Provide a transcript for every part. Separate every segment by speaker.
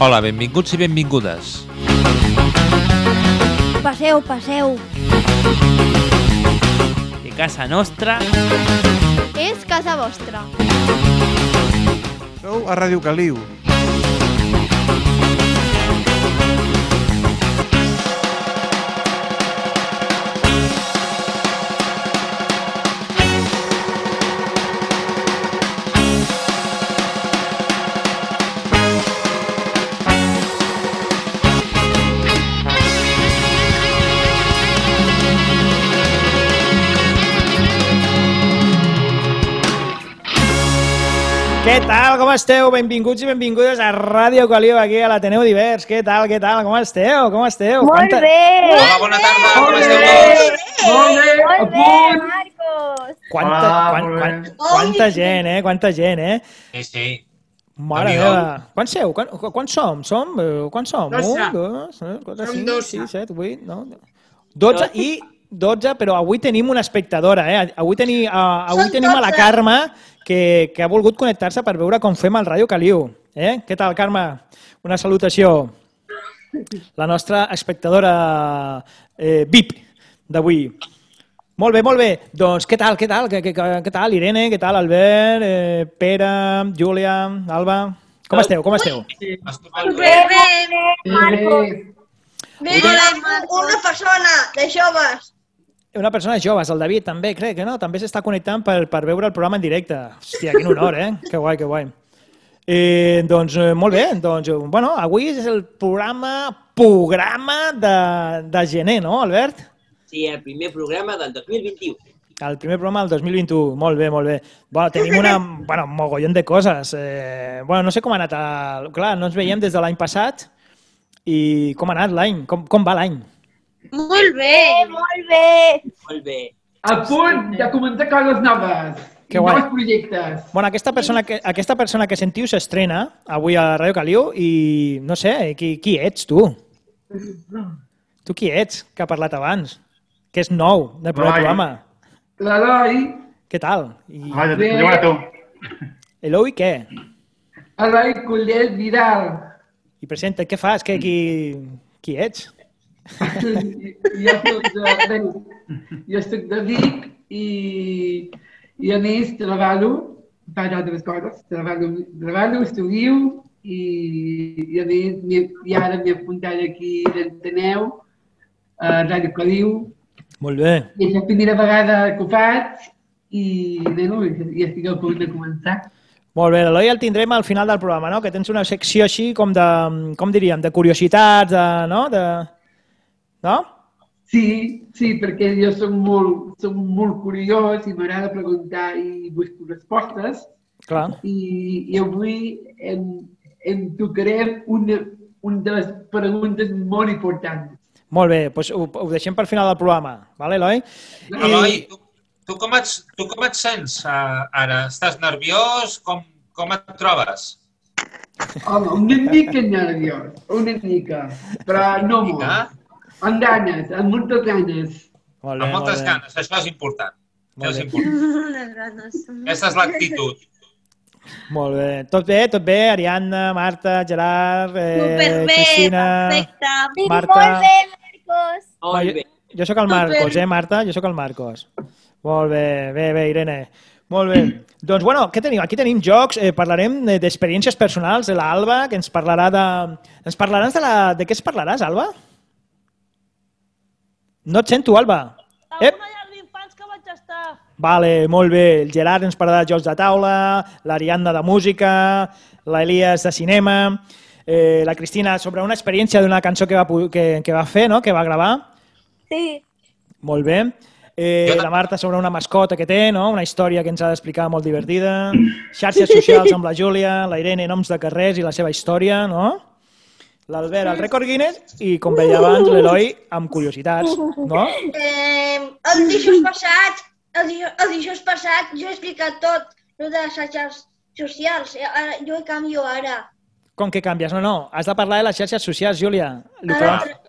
Speaker 1: Hola, benvinguts i benvingudes.
Speaker 2: Passeu, passeu.
Speaker 3: Que casa nostra
Speaker 2: És casa vostra.
Speaker 4: Sou a Ràdio Caliu.
Speaker 5: Què tal, com esteu? Benvinguts i benvingudes a Ràdio Caliu, aquí a l'Ateneu Divers. Què tal, què tal, com esteu? Com esteu?
Speaker 2: Molt
Speaker 5: Quanta-
Speaker 2: bé.
Speaker 1: Hola, bona tarda, com esteu tots?
Speaker 6: Molt bé,
Speaker 2: Molt bé. Marcos.
Speaker 5: Quanta,
Speaker 6: Hola,
Speaker 5: quan,
Speaker 6: molt
Speaker 5: quan, quanta gent, eh? Quanta gent, eh?
Speaker 1: Sí, sí.
Speaker 5: Mare meva. Quants seu? Quan, quan som? Som? eh, Quan som?
Speaker 6: Doze.
Speaker 5: Un, dos, tres, quatre,
Speaker 6: Som
Speaker 5: cinc, sis, set, vuit, nou... Dotze i 12, però avui tenim una espectadora, eh? Avui, teni, uh, avui
Speaker 2: Són
Speaker 5: tenim a la. Carme, que, que ha volgut connectar-se per veure com fem el Ràdio Caliu. Eh? Què tal, Carme? Una salutació. La nostra espectadora eh, VIP d'avui. Molt bé, molt bé. Doncs què tal, què tal, què, què, què tal, Irene, què tal, Albert, eh, Pere, Júlia, Alba? Com esteu, com esteu?
Speaker 2: Bé, bé, bé, Marcos.
Speaker 6: Bé,
Speaker 2: Bé, una persona de joves.
Speaker 5: Una persona jove, el David també, crec que no? També s'està connectant per, per veure el programa en directe. Hòstia, quin honor, eh? Que guai, que guai. Eh, doncs eh, molt bé, doncs, eh, bueno, avui és el programa programa de, de gener, no, Albert?
Speaker 3: Sí, el primer programa del 2021.
Speaker 5: El primer programa del 2021, molt bé, molt bé. Bueno, tenim una, bueno, un mogollon de coses. Eh, bueno, no sé com ha anat, el... clar, no ens veiem des de l'any passat i com ha anat l'any, com, com va l'any?
Speaker 2: Molt bé. Molt bé.
Speaker 3: Molt bé.
Speaker 6: a punt de començar coses noves.
Speaker 5: Que guai.
Speaker 6: nous projectes.
Speaker 5: Bueno, aquesta persona que, aquesta persona que sentiu s'estrena avui a Ràdio Caliu i no sé, qui, qui ets tu? Tu qui ets que ha parlat abans? Que és nou del primer
Speaker 7: Eloi.
Speaker 5: programa.
Speaker 6: L'Eloi,
Speaker 5: Què tal? I
Speaker 7: Vaja,
Speaker 6: Bé.
Speaker 7: diu a tu.
Speaker 5: Eloi què?
Speaker 6: Eloi Collet Vidal.
Speaker 5: I presenta, què fas? Què, qui, qui ets?
Speaker 6: jo, soc de, bé, jo soc de Vic i, i a més treballo, faig altres coses, treballo, treballo estudio i, i a més i ara m'he apuntat aquí d'Enteneu, a Ràdio Caliu,
Speaker 5: Molt bé.
Speaker 6: i és la primera vegada que ho faig i bueno, ja estic a punt de començar.
Speaker 5: Molt bé, l'Eloi el tindrem al final del programa, no? Que tens una secció així com de, com diríem, de curiositats, de, no? De, no?
Speaker 6: Sí, sí, perquè jo soc molt, soc molt curiós i m'agrada preguntar i busco respostes
Speaker 5: Clar.
Speaker 6: i, i avui em, em tocarem una, una de les preguntes molt importants.
Speaker 5: Molt bé, doncs ho, ho deixem per final del programa, vale, Eloi?
Speaker 1: Eloi, tu, tu, com et, tu com et sents uh, ara? Estàs nerviós? Com, com et trobes?
Speaker 6: Home, una mica nerviós, una mica, però no molt. Amb ganes, amb moltes ganes.
Speaker 5: Molt bé,
Speaker 1: Amb moltes
Speaker 5: molt bé.
Speaker 1: ganes, això és important.
Speaker 5: Molt
Speaker 1: Això és important. Aquesta és l'actitud.
Speaker 5: Molt bé. Tot bé, tot bé? Ariadna, Marta, Gerard, eh,
Speaker 2: Superbé,
Speaker 5: Cristina...
Speaker 2: perfecte.
Speaker 5: Marta.
Speaker 2: Molt bé, Marcos.
Speaker 3: Molt
Speaker 5: jo,
Speaker 3: bé.
Speaker 5: jo sóc el Marcos, eh, Marta? Jo sóc el Marcos. Molt bé, bé, bé, Irene. Molt bé. Doncs, bueno, què tenim? Aquí tenim jocs, eh, parlarem eh, d'experiències personals de l'Alba, que ens parlarà de... Ens parlaràs de la... De què es parlaràs, Alba? No et sento, Alba. Ep.
Speaker 8: Alguna llar d'infants que vaig estar.
Speaker 5: Vale, molt bé. El Gerard ens parlarà de jocs de taula, l'Ariadna de música, l'Elias de cinema, eh, la Cristina sobre una experiència d'una cançó que va, que, que va fer, no? que va gravar.
Speaker 2: Sí.
Speaker 5: Molt bé. Eh, la Marta sobre una mascota que té, no? una història que ens ha d'explicar molt divertida. Xarxes socials amb la Júlia, la Irene, noms de carrers i la seva història, no? L'Albert, el rècord Guinness i, com veia abans, l'Eloi amb curiositats, no?
Speaker 9: Eh, el dijous passat, el dijous, el dijous passat jo he explicat tot, el de les xarxes socials. Eh, Ara, jo hi canvio ara.
Speaker 5: Com que canvies? No, no, has de parlar de les xarxes socials, Júlia. Que
Speaker 9: Ara,
Speaker 5: vam-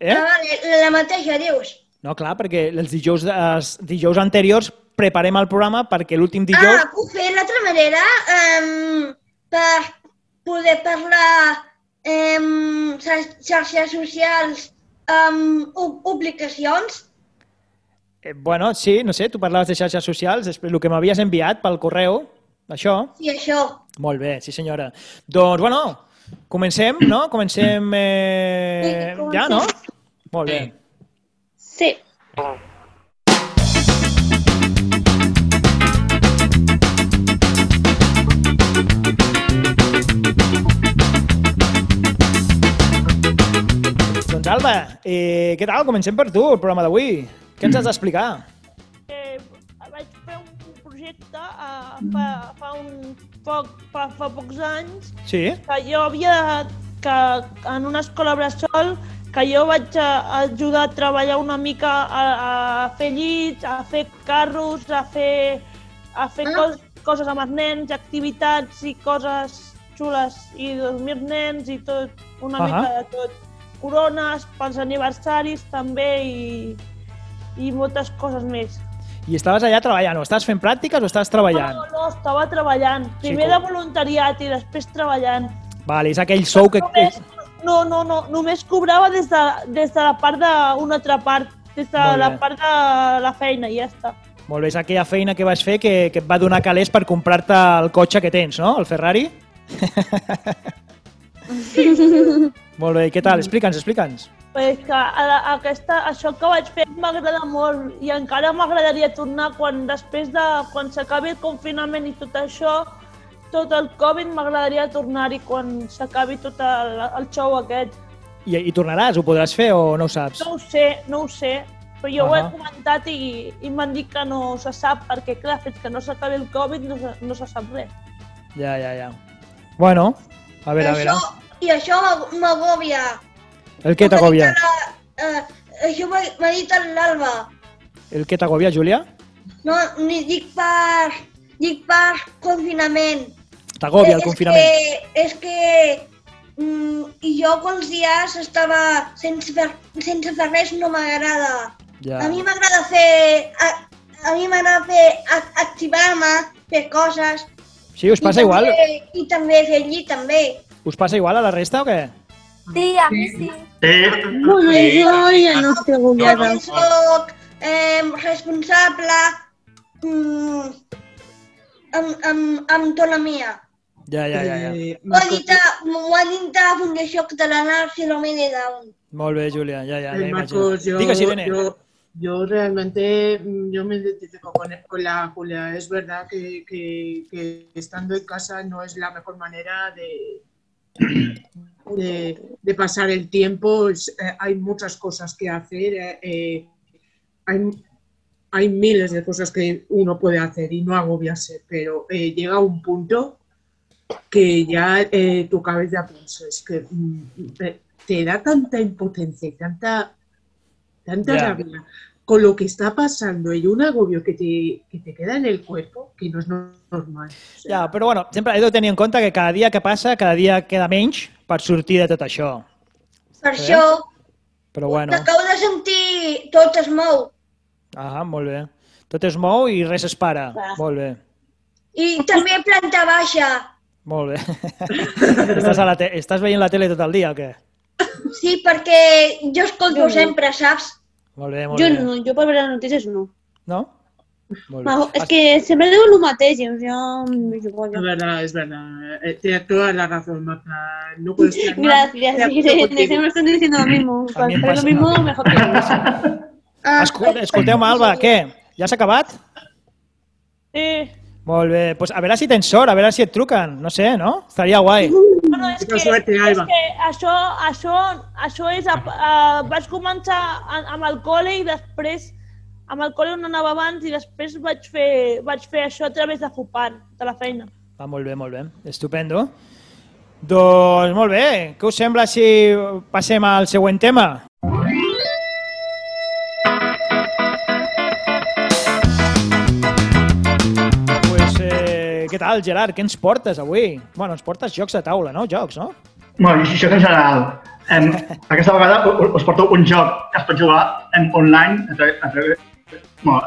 Speaker 5: Eh?
Speaker 9: ah, vale, la mateixa dius.
Speaker 5: No, clar, perquè els dijous, els dijous anteriors preparem el programa perquè l'últim dijous...
Speaker 9: Ah, puc fer l'altra manera um, per poder parlar em, xar- xarxes socials, em, pu- publicacions.
Speaker 5: Eh, bueno, sí, no sé, tu parlaves de xarxes socials, després el que m'havies enviat pel correu, això.
Speaker 9: Sí, això.
Speaker 5: Molt bé, sí senyora. Doncs, bueno, comencem, no? Comencem eh,
Speaker 2: Sí,
Speaker 5: ja, no?
Speaker 2: comencem.
Speaker 5: Molt bé.
Speaker 2: Sí.
Speaker 5: Doncs Alba, eh, què tal? Comencem per tu, el programa d'avui. Què ens has d'explicar?
Speaker 8: Eh, vaig fer un projecte eh, fa, fa, un poc, fa, fa pocs anys
Speaker 5: Sí?
Speaker 8: que jo havia que en una escola bressol que jo vaig a, ajudar a treballar una mica a, a fer llits, a fer carros, a fer, a fer
Speaker 9: Ah.
Speaker 8: cos, coses amb els nens, activitats i coses xules i dormir nens i tot, una
Speaker 5: Ahà.
Speaker 8: mica de tot. Corones pels aniversaris també i, i moltes coses més.
Speaker 5: I estaves allà treballant, o estàs fent pràctiques o estàs treballant?
Speaker 8: No, no, estava treballant. Primer
Speaker 5: com-
Speaker 8: de voluntariat i després treballant.
Speaker 5: Vale, és aquell sou que...
Speaker 8: Només, no, no, no, només cobrava des de, des de la part d'una altra part, des de la part de la feina i ja està.
Speaker 5: Molt bé, és aquella feina que vas fer que, que et va donar calés per comprar-te el cotxe que tens, no? El Ferrari? Molt bé, i què tal? Explica'ns, explica'ns.
Speaker 8: Pues que a, a, aquesta, això que vaig fer m'agrada molt i encara m'agradaria tornar quan després de quan s'acabi el confinament i tot això, tot el Covid m'agradaria tornar-hi quan s'acabi tot el, el show aquest.
Speaker 5: I, I tornaràs? Ho podràs fer o no ho saps?
Speaker 8: No ho sé, no ho sé, però jo ho he comentat i, i m'han dit que no se sap, perquè clar, fins que no s'acabi el Covid no, se- no se sap res.
Speaker 5: Ja, ja, ja. Bueno, a veure, a veure.
Speaker 9: Això, I això m'ag- m'agòbia.
Speaker 5: El que t'agòbia?
Speaker 9: Eh, això m'ha m'ha dit l'Alba.
Speaker 5: El que t'agòbia, Júlia?
Speaker 9: No, ni dic per, dic per confinament.
Speaker 5: T'agòbia el
Speaker 9: És
Speaker 5: confinament.
Speaker 9: Que, és que mm, i jo quants dies estava sense fer, sense fer res no m'agrada.
Speaker 5: Ja.
Speaker 9: A mi m'agrada fer... A, a mi m'agrada fer activar-me, fer coses.
Speaker 5: Sí, us passa
Speaker 9: I
Speaker 5: igual?
Speaker 9: També, I també fer llit, també.
Speaker 5: Us passa igual a la resta o què?
Speaker 2: Sí, a mi sí.
Speaker 4: Sí,
Speaker 2: Molt bé, jo ja no estic agobiada.
Speaker 9: Jo soc eh, responsable mm, amb, amb, amb autonomia.
Speaker 5: Ja, ja, ja, ja.
Speaker 6: Eh,
Speaker 9: Ho ha dit, ho ha dit a la Fundació Catalana Síndrome de Down.
Speaker 5: Molt bé, Júlia, ja, ja, ja
Speaker 4: Eh,
Speaker 5: imagino.
Speaker 4: Marcos, yo,
Speaker 5: Digues, Irene.
Speaker 4: yo, yo realmente mm, yo me identifico con, con la Julia. Es verdad que, que- que estando en casa no es la mejor manera de, de, de pasar el tiempo. Es, eh, hay muchas cosas que hacer. eh, eh, hay, hay miles de cosas que uno puede hacer y no agobiarse, pero llega un punto que ya tu cabeza piensa, es que mm, te, da tanta impotencia y tanta, tanta rabia con lo que está pasando y un agobio que te, que te queda en el cuerpo que no es no- normal. O sea,
Speaker 5: Ja, però bueno, sempre he de tenir en compte que cada dia que passa, cada dia queda menys per sortir de tot això.
Speaker 9: Per això,
Speaker 5: Però bueno,
Speaker 9: t'acabo de sentir tot es mou.
Speaker 5: ah, molt bé. Tot es mou i res es para.
Speaker 8: Clar.
Speaker 5: Molt bé,
Speaker 9: I també planta baixa.
Speaker 5: molt bé. estàs, a la te estàs veient la tele tot el dia o què?
Speaker 9: Sí, perquè jo escolto sempre, saps?
Speaker 5: Molt bé, molt
Speaker 2: Jo
Speaker 5: bé.
Speaker 2: no, jo per veure les notícies no.
Speaker 5: No? Molt bé.
Speaker 2: No, és que sempre diu el mateix, igual.
Speaker 4: Es verdad, es verdad. Eh, Tienes toda la razón, Marta. No puedes estar
Speaker 2: Gracias, Irene,
Speaker 4: contigo.
Speaker 2: siempre están diciendo lo mismo. Hacer
Speaker 5: pasa-
Speaker 2: lo mismo, mejor que yo.
Speaker 9: Ah,
Speaker 5: Escol Escolteu-me, Alba, què? Ja s'ha acabat?
Speaker 8: Sí.
Speaker 5: Molt bé, doncs a veure si tens sort, a veure si et truquen, no sé, no? Estaria guai.
Speaker 8: Bueno, és que,
Speaker 4: suerte,
Speaker 8: és
Speaker 4: Alba.
Speaker 8: que això, això, això és... A, a, vaig començar a- amb el col·le i després amb el col·le on anava abans i després vaig fer, vaig fer això a través de Fupan, de la feina.
Speaker 5: Ah, molt bé, molt bé. Estupendo. Doncs molt bé. Què us sembla si passem al següent tema? Què tal, Gerard? Què ens portes avui? Bueno, ens portes jocs de taula, no? Jocs, no?
Speaker 7: Bueno, i que en general. Em, aquesta vegada us porto un joc que es pot jugar en online a, tra a, través, bueno,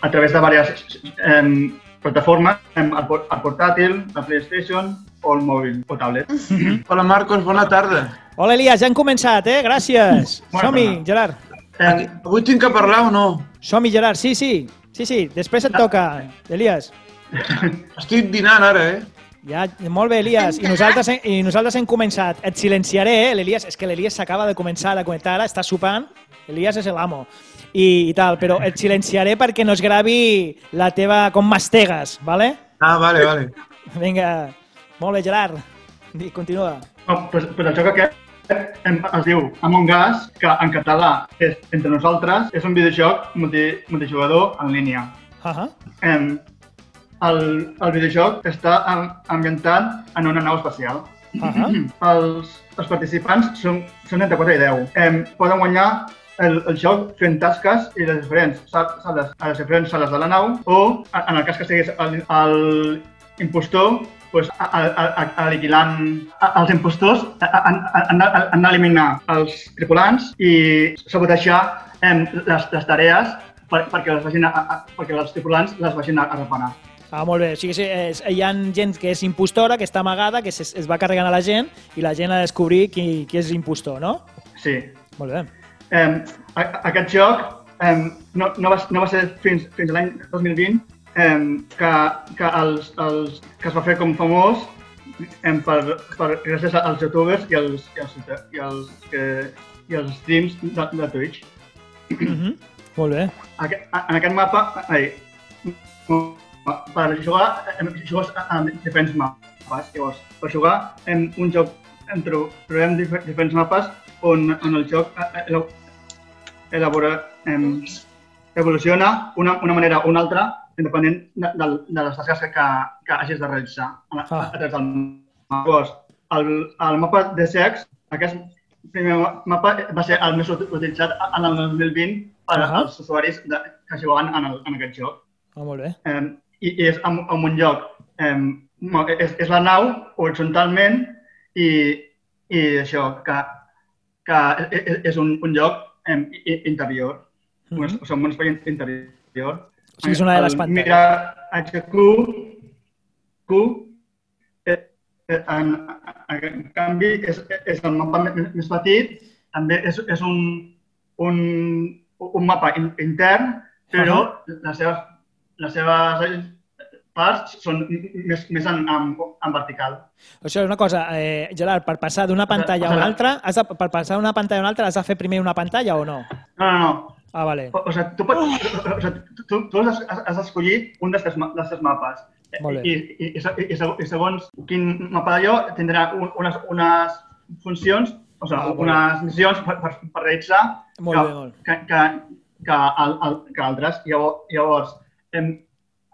Speaker 7: a través de diverses em, plataformes, em, el, por- el portàtil, la PlayStation o el mòbil o tablet.
Speaker 10: Hola Marcos, bona tarda.
Speaker 5: Hola, Elias, ja hem començat, eh? Gràcies.
Speaker 7: Bona
Speaker 5: Som-hi. Gerard.
Speaker 10: Aquí, avui tinc que parlar o no?
Speaker 5: Som-hi, Gerard. Sí, sí. Sí, sí. Després et toca, Elias.
Speaker 10: Estic dinant ara, eh?
Speaker 5: Ja, molt bé, Elias. I nosaltres, he- I nosaltres hem començat. Et silenciaré, eh, l'Elias. És que l'Elias s'acaba de començar a connectar ara, està sopant. Elias és l'amo. I, I tal, però et silenciaré perquè no es gravi la teva... com mastegues, vale?
Speaker 10: Ah, vale, vale.
Speaker 5: Vinga. Molt bé, Gerard. Di- Continua.
Speaker 7: No, pues, pues el joc aquest em, es diu Among Us, que en català és Entre nosaltres, és un videojoc multi, multijugador en línia.
Speaker 5: Uh -huh.
Speaker 7: Em, el, el videojoc està am- ambientat en una nau espacial.
Speaker 5: Uh -huh.
Speaker 7: els, els participants són, són entre 4 i 10. Em, poden guanyar el, el joc fent tasques i les diferents sal- sales, a les diferents sales de la nau o, en el cas que siguis el, el impostor, pues, a- a- a- aniquilant els impostors, han d'eliminar els tripulants i sabotejar em, les, les tarees per, perquè, les vagin a, a, perquè els tripulants les vagin a, a reparar.
Speaker 5: Ah, molt bé. O sigui, sí, és, hi ha gent que és impostora, que està amagada, que es, es va carregant a la gent i la gent ha de descobrir qui, qui és impostor, no?
Speaker 7: Sí.
Speaker 5: Molt bé.
Speaker 7: Eh, aquest joc eh, no, no, va, no va ser fins, fins a l'any 2020 eh, que, que, els, els, que es va fer com famós eh, per, per, gràcies als youtubers i els, i els, i els, que, i els streams de, de Twitch.
Speaker 5: Mm -hmm. Molt bé.
Speaker 7: Aquest, en aquest mapa, ai, per jugar, jugues en diferents mapes. Llavors, per jugar en un joc en tro- trobem dif diferents mapes on en el joc eh, eh, elabora, em, evoluciona una, una manera o una altra depenent de, de, de les tasques que, que, que hagis de realitzar a, a, a través del mapa. Llavors, el, el mapa de sex, aquest primer ma- mapa va ser el més ut- utilitzat en el 2020 per
Speaker 5: Ahà.
Speaker 7: als usuaris de, que juguen en, el, en aquest joc.
Speaker 5: Ah, molt bé.
Speaker 7: Um, i, I és en, en un lloc, um, és, és la nau horitzontalment i, i això, que, que és, és un, un lloc um, interior, mm -hmm. o sigui, un espai interior.
Speaker 5: O sigui, és una de les pantalles.
Speaker 7: Mira HQ, Q, eh, eh, en, en canvi, és, és el mapa més, petit, també és, és un, un, un mapa in, intern, però les seves, les seves parts són més, més en, en, en vertical.
Speaker 5: O sigui, una cosa, eh, Gerard, per passar d'una pantalla a una altra, has de, per passar d'una pantalla a una altra has de fer primer una pantalla o no?
Speaker 7: No, no, no.
Speaker 5: Ah, vale.
Speaker 7: O, o sigui, tu, pots, o sigui, tu, tu has, has d'escollir un dels ma- dels tres mapes.
Speaker 5: Molt bé.
Speaker 7: I, i, i, i, seg- i segons quin mapa d'allò tindrà un, unes, unes funcions, o sigui,
Speaker 5: Ah,
Speaker 7: unes missions per, per, per realitzar
Speaker 5: Molt
Speaker 7: que,
Speaker 5: bé, molt.
Speaker 7: que, que, que, al, al, que altres. Llavors, llavors em,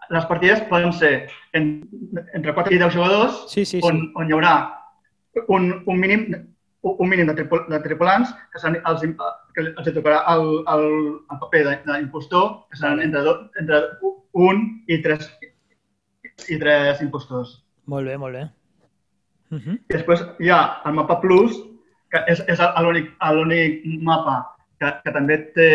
Speaker 7: les partides poden ser en, entre 4 i 10 jugadors,
Speaker 5: Sí, sí,
Speaker 7: on,
Speaker 5: sí.
Speaker 7: on hi haurà un, un mínim un mínim de, tripul de tripulants que, seran els, que els tocarà el, el, el paper d'impostor, que seran entre, do, entre un i tres, i tres impostors.
Speaker 5: Molt bé, molt bé. Uh -huh.
Speaker 7: I després hi ha el mapa Plus, que és, és l'únic mapa que, que també té,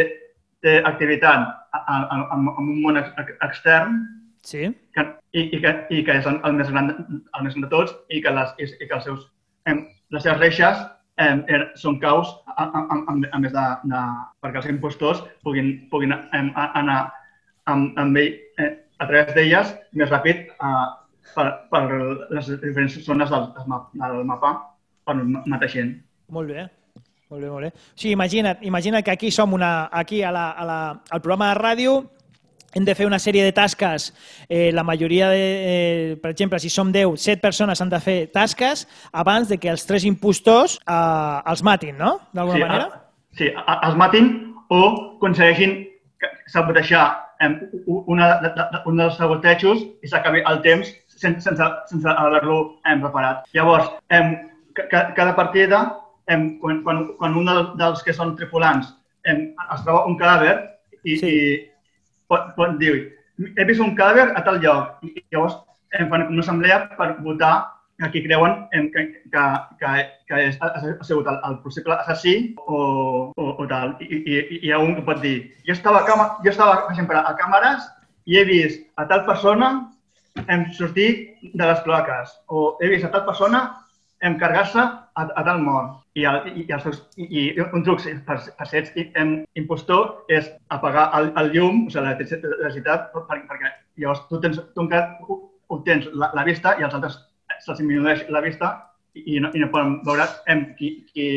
Speaker 7: té activitat a- a- a- un món ex, extern
Speaker 5: Sí.
Speaker 7: que, i, i, que, i que és el, el, més gran, el més gran de tots i que, les, i, i que els seus, em, les seves reixes em, er, són caus a, a, a, a, a més de, de, perquè els impostors puguin, puguin em, a, anar amb, amb ell, eh, a través d'elles més ràpid eh, per, per les diferents zones del, del, mapa, del mapa per matar gent.
Speaker 5: Molt bé. Molt bé, molt bé. O sigui, imagina't, imagina't que aquí som una, aquí a la, a la, al programa de ràdio hem de fer una sèrie de tasques. Eh, la majoria, de, eh, per exemple, si som 10, 7 persones han de fer tasques abans de que els tres impostors eh, els matin, no? D'alguna
Speaker 7: sí,
Speaker 5: manera?
Speaker 7: A, sí, a, els matin o aconsegueixin sabotejar u- una, de, de, un dels sabotejos i s'acabi el temps sense, sense, sense haver-lo em, preparat. Llavors, ca- cada partida, em, quan, quan, quan un del- dels que són tripulants em, es troba un cadàver i, sí. i pot, pot dir he vist un cadàver a tal lloc i llavors em fan una assemblea per votar a qui creuen em, que, que, que, que és, ha, ha sigut el, el possible assassí o, o, o tal. I, i, i hi ha un que pot dir jo estava, a cama, jo estava per exemple, a càmeres i he vist a tal persona hem sortit de les cloaques o he vist a tal persona hem carregar-se a, a tal mort. I, el, i, els i, i un truc per, per ser impostor és apagar el, el llum, o sigui, l'electricitat, per, perquè llavors tu, tens, tu encara obtens la, la vista i als altres se'ls disminueix la vista i, i, no, i no poden veure em, qui, qui,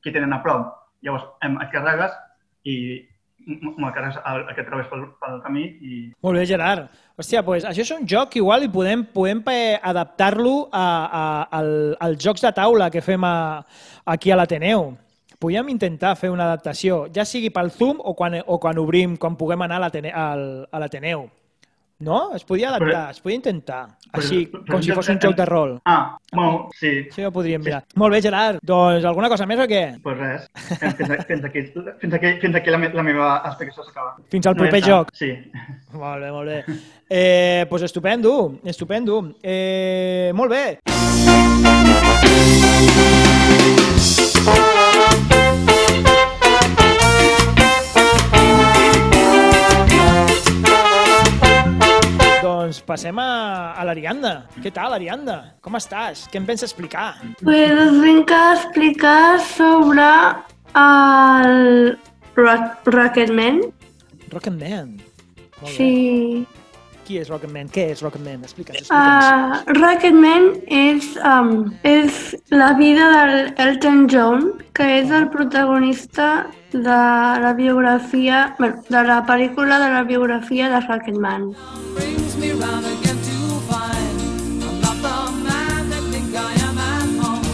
Speaker 7: qui tenen a prop. Llavors em, et carregues i el que trobes pel, pel camí i...
Speaker 5: Molt bé, Gerard. Hòstia, doncs això és un joc que igual i podem, podem eh, adaptar-lo a, a, al, als jocs de taula que fem a, aquí a l'Ateneu. Podríem intentar fer una adaptació, ja sigui pel Zoom o quan, o quan obrim, quan puguem anar a l'Ateneu. No? Es podia adaptar, es podia intentar. Així, com si fos un joc de rol.
Speaker 7: Ah, bueno, sí.
Speaker 5: Sí, ho podríem mirar. Molt bé, Gerard. Doncs alguna cosa més o què?
Speaker 7: Pues res. Fins, fins, aquí, fins, aquí, fins aquí la, me, la meva explicació s'acaba.
Speaker 5: Fins al
Speaker 7: No, ja
Speaker 5: proper
Speaker 7: està.
Speaker 5: joc.
Speaker 7: Sí.
Speaker 5: Molt bé, molt bé. Eh, pues estupendo, estupendo. Eh, molt bé. Doncs passem a, a l'Ariadna. Què tal, Ariadna? Com estàs? Què em penses explicar?
Speaker 11: Pues us vinc a explicar sobre el Rock Rocketman.
Speaker 5: Rocketman.
Speaker 11: Sí.
Speaker 5: Qui és Rocketman? Què és Rocketman? Explica'ns, explica'ns.
Speaker 11: Uh, Rocketman és, um, és la vida del Elton John, que és el protagonista de la biografia, bueno, de la pel·lícula de la biografia de Rocketman.
Speaker 12: brings me round again to find I'm not the man that think I am at home.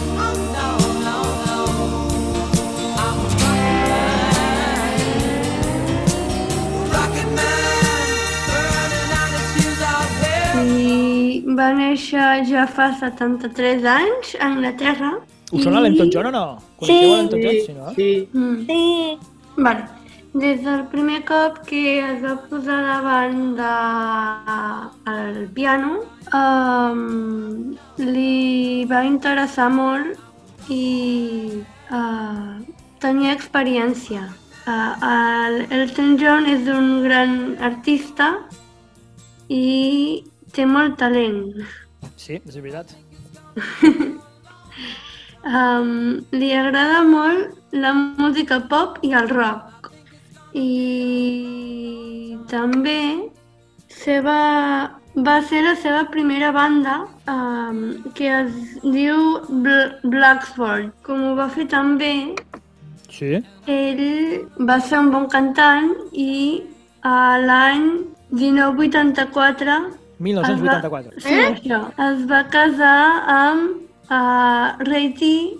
Speaker 12: Oh
Speaker 11: va néixer ja fa 73 anys a Anglaterra.
Speaker 5: Us sona l'Elton John o no? Coneixeu l'Elton John? Sí, no?
Speaker 4: Sí.
Speaker 11: Mm. Sí. Vale. Des del primer cop que es va posar davant de, el piano, um, li va interessar molt i uh, tenia experiència. Uh, el Elton John és un gran artista i té molt talent.
Speaker 5: Sí, és veritat.
Speaker 11: Um, li agrada molt la música pop i el rock. I també seva, va ser la seva primera banda um, que es diu Bl Blacksford. Com ho va fer també,
Speaker 5: Sí?
Speaker 11: ell va ser un bon cantant i a l'any 1984
Speaker 5: 1984.
Speaker 11: Sí, això. Es va casar amb uh, Reiti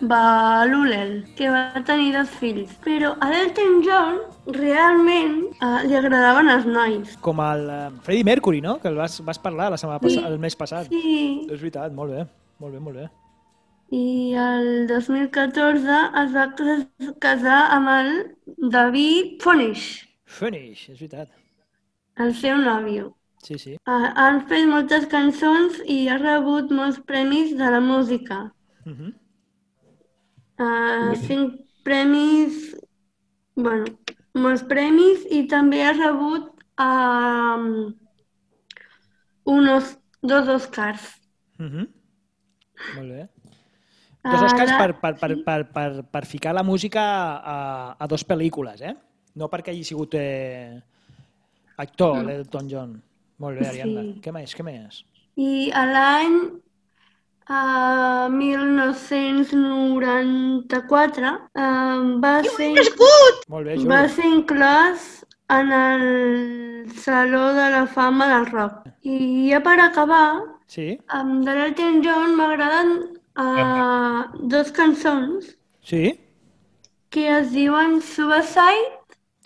Speaker 11: Balul Balulel, que va tenir dos fills. Però a l'Elton John realment uh, li agradaven els nois.
Speaker 5: Com el uh, Freddie Mercury, no? Que el vas, vas parlar la setmana
Speaker 11: Sí.
Speaker 5: passada, el mes passat.
Speaker 11: Sí.
Speaker 5: És veritat, molt bé. Molt bé, molt bé.
Speaker 11: I el 2014 es va cas- casar amb el David Fonish,
Speaker 5: Finish, és veritat.
Speaker 11: el seu nòvio.
Speaker 5: Sí, sí.
Speaker 11: Uh, han fet moltes cançons i ha rebut molts premis de la música.
Speaker 5: Uh -huh.
Speaker 11: Uh, cinc premis, bueno, molts premis i també ha rebut um, unos, dos Oscars.
Speaker 5: Uh -huh. Molt bé. Dos Oscars
Speaker 11: Ara-
Speaker 5: per, per, per, per, per, per ficar la música a, a dos pel·lícules, eh? No perquè hagi sigut eh, actor,
Speaker 11: Mm.
Speaker 5: l'Elton John. Molt bé, Ariadna.
Speaker 11: Sí.
Speaker 5: Què més, què més?
Speaker 11: I a l'any uh, 1994 uh, va ser...
Speaker 5: Molt bé,
Speaker 11: Va
Speaker 5: Juli.
Speaker 11: ser inclòs en el Saló de la Fama del Rock. I ja per acabar,
Speaker 5: Sí?
Speaker 11: um, de l'Elton John m'agraden uh, dos cançons
Speaker 5: Sí?
Speaker 11: que es diuen Suicide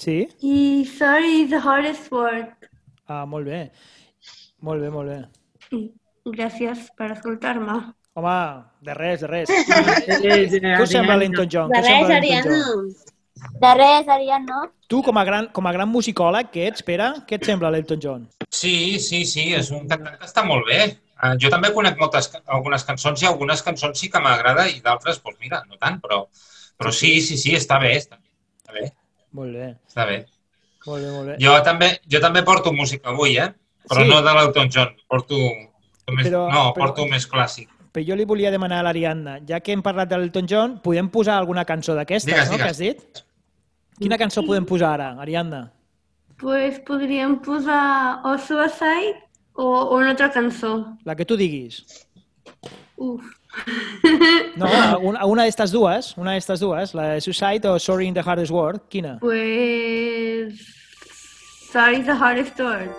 Speaker 5: Sí?
Speaker 11: i Sorry is the hardest word.
Speaker 5: Ah, molt bé. Molt bé, molt bé.
Speaker 11: I gràcies per escoltar-me.
Speaker 5: Home, de res, de res.
Speaker 4: de
Speaker 5: Què us sembla l'Elton John?
Speaker 2: De res, Ariadna. De res, Ariadna.
Speaker 5: Tu, com a gran, com a gran musicòleg que ets, Pere, què et sembla l'Elton John?
Speaker 1: Sí, sí, sí, és un cantant que està molt bé. Uh, jo també conec moltes, algunes cançons i algunes cançons sí que m'agrada i d'altres, doncs mira, no tant, però, però sí, sí, sí, està bé, està bé, està bé,
Speaker 5: Molt bé,
Speaker 1: està bé.
Speaker 5: molt bé, molt bé.
Speaker 1: Jo també, jo també porto música avui, eh? però
Speaker 5: Sí.
Speaker 1: no de l'Elton John. Porto, més,
Speaker 5: Però-
Speaker 1: no,
Speaker 5: però-
Speaker 1: porto més clàssic.
Speaker 5: Però jo li volia demanar a l'Ariadna, ja que hem parlat de l'Elton John, podem posar alguna cançó d'aquestes,
Speaker 1: Digues,
Speaker 5: no, que
Speaker 1: digues.
Speaker 5: has dit? Quina cançó podem posar ara, Ariadna?
Speaker 11: Pues podríem posar o Suicide o, o una altra cançó.
Speaker 5: La que tu diguis.
Speaker 11: Uf.
Speaker 5: No, una, una d'estes dues, una d'estes dues, la de Suicide o Sorry in the Hardest Word, quina?
Speaker 11: Pues... Sorry is the hardest word.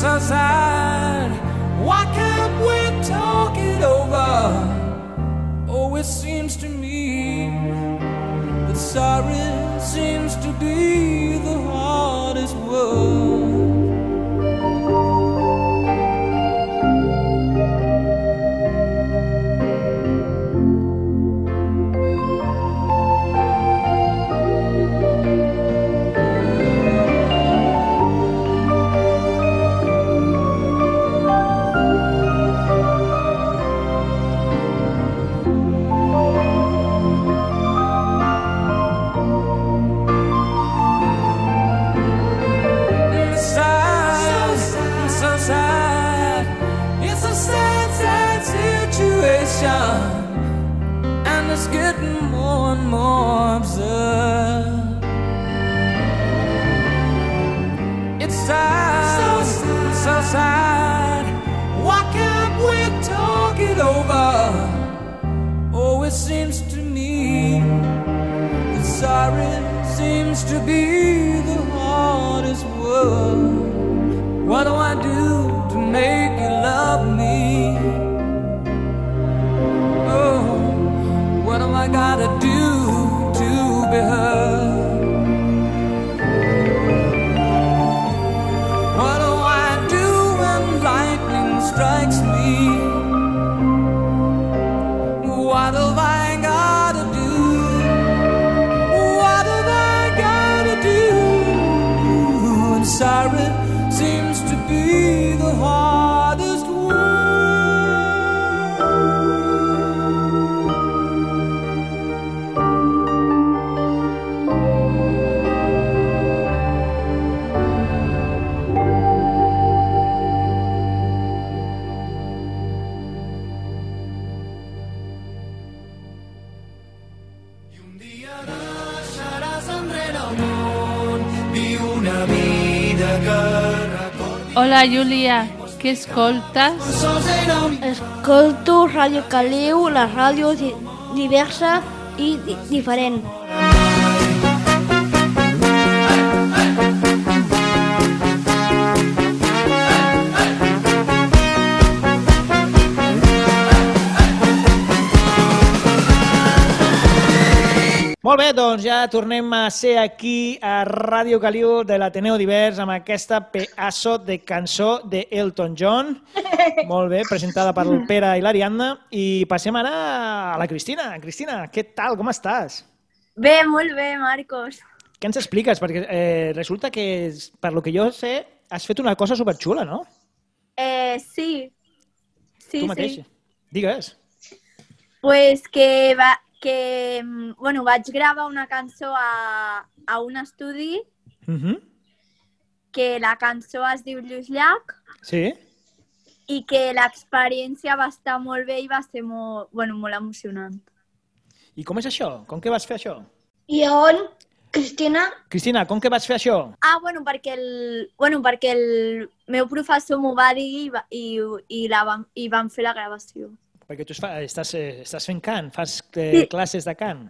Speaker 12: So. Why can't we talk it over? Oh, it seems to me that sorry seems to be
Speaker 13: Hola, Júlia. Què escoltes?
Speaker 9: Escolto Ràdio Caliu, la ràdio di diversa i di diferent.
Speaker 5: Molt bé, doncs ja tornem a ser aquí a Ràdio Caliu de l'Ateneu Divers amb aquesta pedaço de cançó de Elton John. Molt bé, presentada per el Pere i l'Ariadna. I passem ara a la Cristina. Cristina, què tal? Com estàs?
Speaker 2: Bé, molt bé, Marcos.
Speaker 5: Què ens expliques? Perquè eh, resulta que, per lo que jo sé, has fet una cosa superxula, no?
Speaker 14: Eh, sí. Sí,
Speaker 5: tu mateix.
Speaker 14: sí.
Speaker 5: Digues.
Speaker 14: Pues que, va, que mm, bueno, vaig gravar una cançó a, a un estudi
Speaker 5: Uh -huh.
Speaker 14: que la cançó es diu Lluís Llach
Speaker 5: Sí?
Speaker 14: i que l'experiència va estar molt bé i va ser molt, bueno, molt emocionant.
Speaker 5: I com és això? Com que vas fer això?
Speaker 9: I on, Cristina?
Speaker 5: Cristina, com que vas fer això?
Speaker 14: Ah, bueno, perquè el, bueno, perquè el meu professor m'ho va dir i, va- i, i, la vam, i vam fer la gravació.
Speaker 5: Perquè tu es fa, estàs, eh, estàs fent cant, fas eh,
Speaker 14: Sí.
Speaker 5: classes de cant.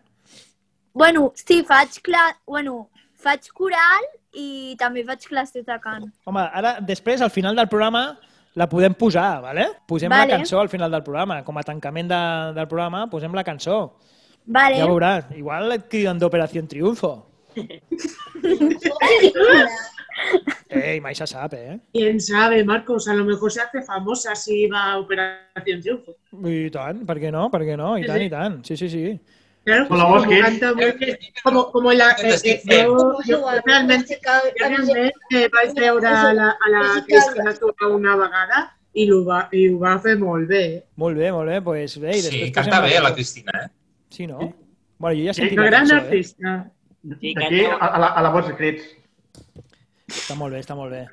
Speaker 14: Bueno, sí, faig, cla... bueno, faig coral i també faig classes de cant.
Speaker 5: Home, ara, després, al final del programa, la podem posar, vale? Posem
Speaker 14: Vale.
Speaker 5: la cançó al final del programa. Com a tancament de, del programa, posem la cançó.
Speaker 14: Vale.
Speaker 5: Ja veuràs. Igual et criden d'Operació Triunfo. Ei, mai se sap, eh?
Speaker 4: ¿Quién sabe, Marcos? A lo mejor se hace famosa si va a Operación Triunfo.
Speaker 5: I tant, per què no? Per què no? I tant, i tant. Sí, sí, sí.
Speaker 4: Claro,
Speaker 7: Con la
Speaker 4: pues
Speaker 7: voz
Speaker 4: como
Speaker 7: que-
Speaker 4: canta muy como, como la... eh, eh, yo, yo realmente, realmente vaig veure a la, a la Cristina Torra una vegada i ho va, i ho va fer molt bé.
Speaker 5: Molt bé, molt bé. Pues, bé, i
Speaker 1: Sí,
Speaker 5: després
Speaker 1: canta bé la Cristina, eh?
Speaker 5: Sí, no? Bueno, jo ja he
Speaker 4: Sí,
Speaker 5: sentit
Speaker 4: una
Speaker 5: la
Speaker 4: gran
Speaker 5: cançó, eh?
Speaker 4: artista.
Speaker 7: D'aquí a, a, la, a la voz de crits.
Speaker 5: Està molt bé, està molt bé.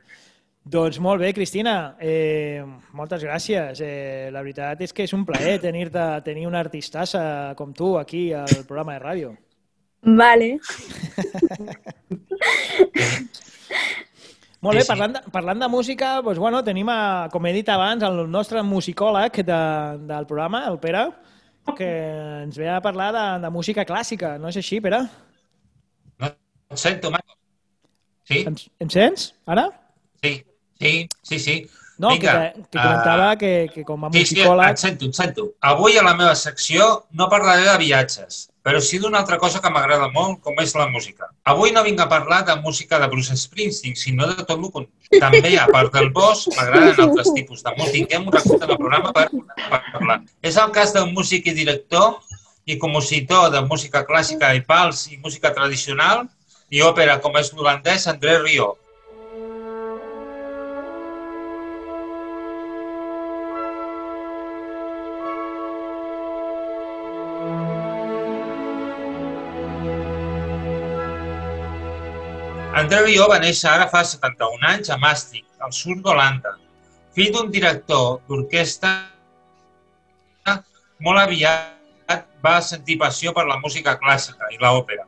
Speaker 5: Doncs molt bé, Cristina, eh, moltes gràcies. Eh, la veritat és que és un plaer tenir-te tenir una artistassa com tu aquí al programa de ràdio.
Speaker 14: Vale.
Speaker 5: Molt bé, parlant de, parlant de música, doncs, bueno, tenim, a, com he dit abans, el nostre musicòleg de, del programa, el Pere, que ens ve a parlar de, de música clàssica. No és així, Pere?
Speaker 1: Et sento, Marc. Sí?
Speaker 5: Em, em sents, ara?
Speaker 1: Sí, sí, sí, sí.
Speaker 5: No,
Speaker 1: Vinga,
Speaker 5: que, que comentava
Speaker 1: ah,
Speaker 5: que, que com a
Speaker 1: Sí, sí,
Speaker 5: musicòleg...
Speaker 1: et sento, et sento. Avui a la meva secció no parlaré de viatges, però sí d'una altra cosa que m'agrada molt, com és la música. Avui no vinc a parlar de música de Bruce Springsteen, sinó de tot el contrari. També, a part del boss, m'agraden altres tipus de música. Tinguem un recurs en el programa per, per parlar. És el cas d'un músic i director i compositor de música clàssica i pals i música tradicional i òpera com és l'holandès André Rio. André Rio va néixer ara fa 71 anys a Maastricht, al sud d'Holanda. Fill d'un director d'orquestra, molt aviat va sentir passió per la música clàssica i l'òpera.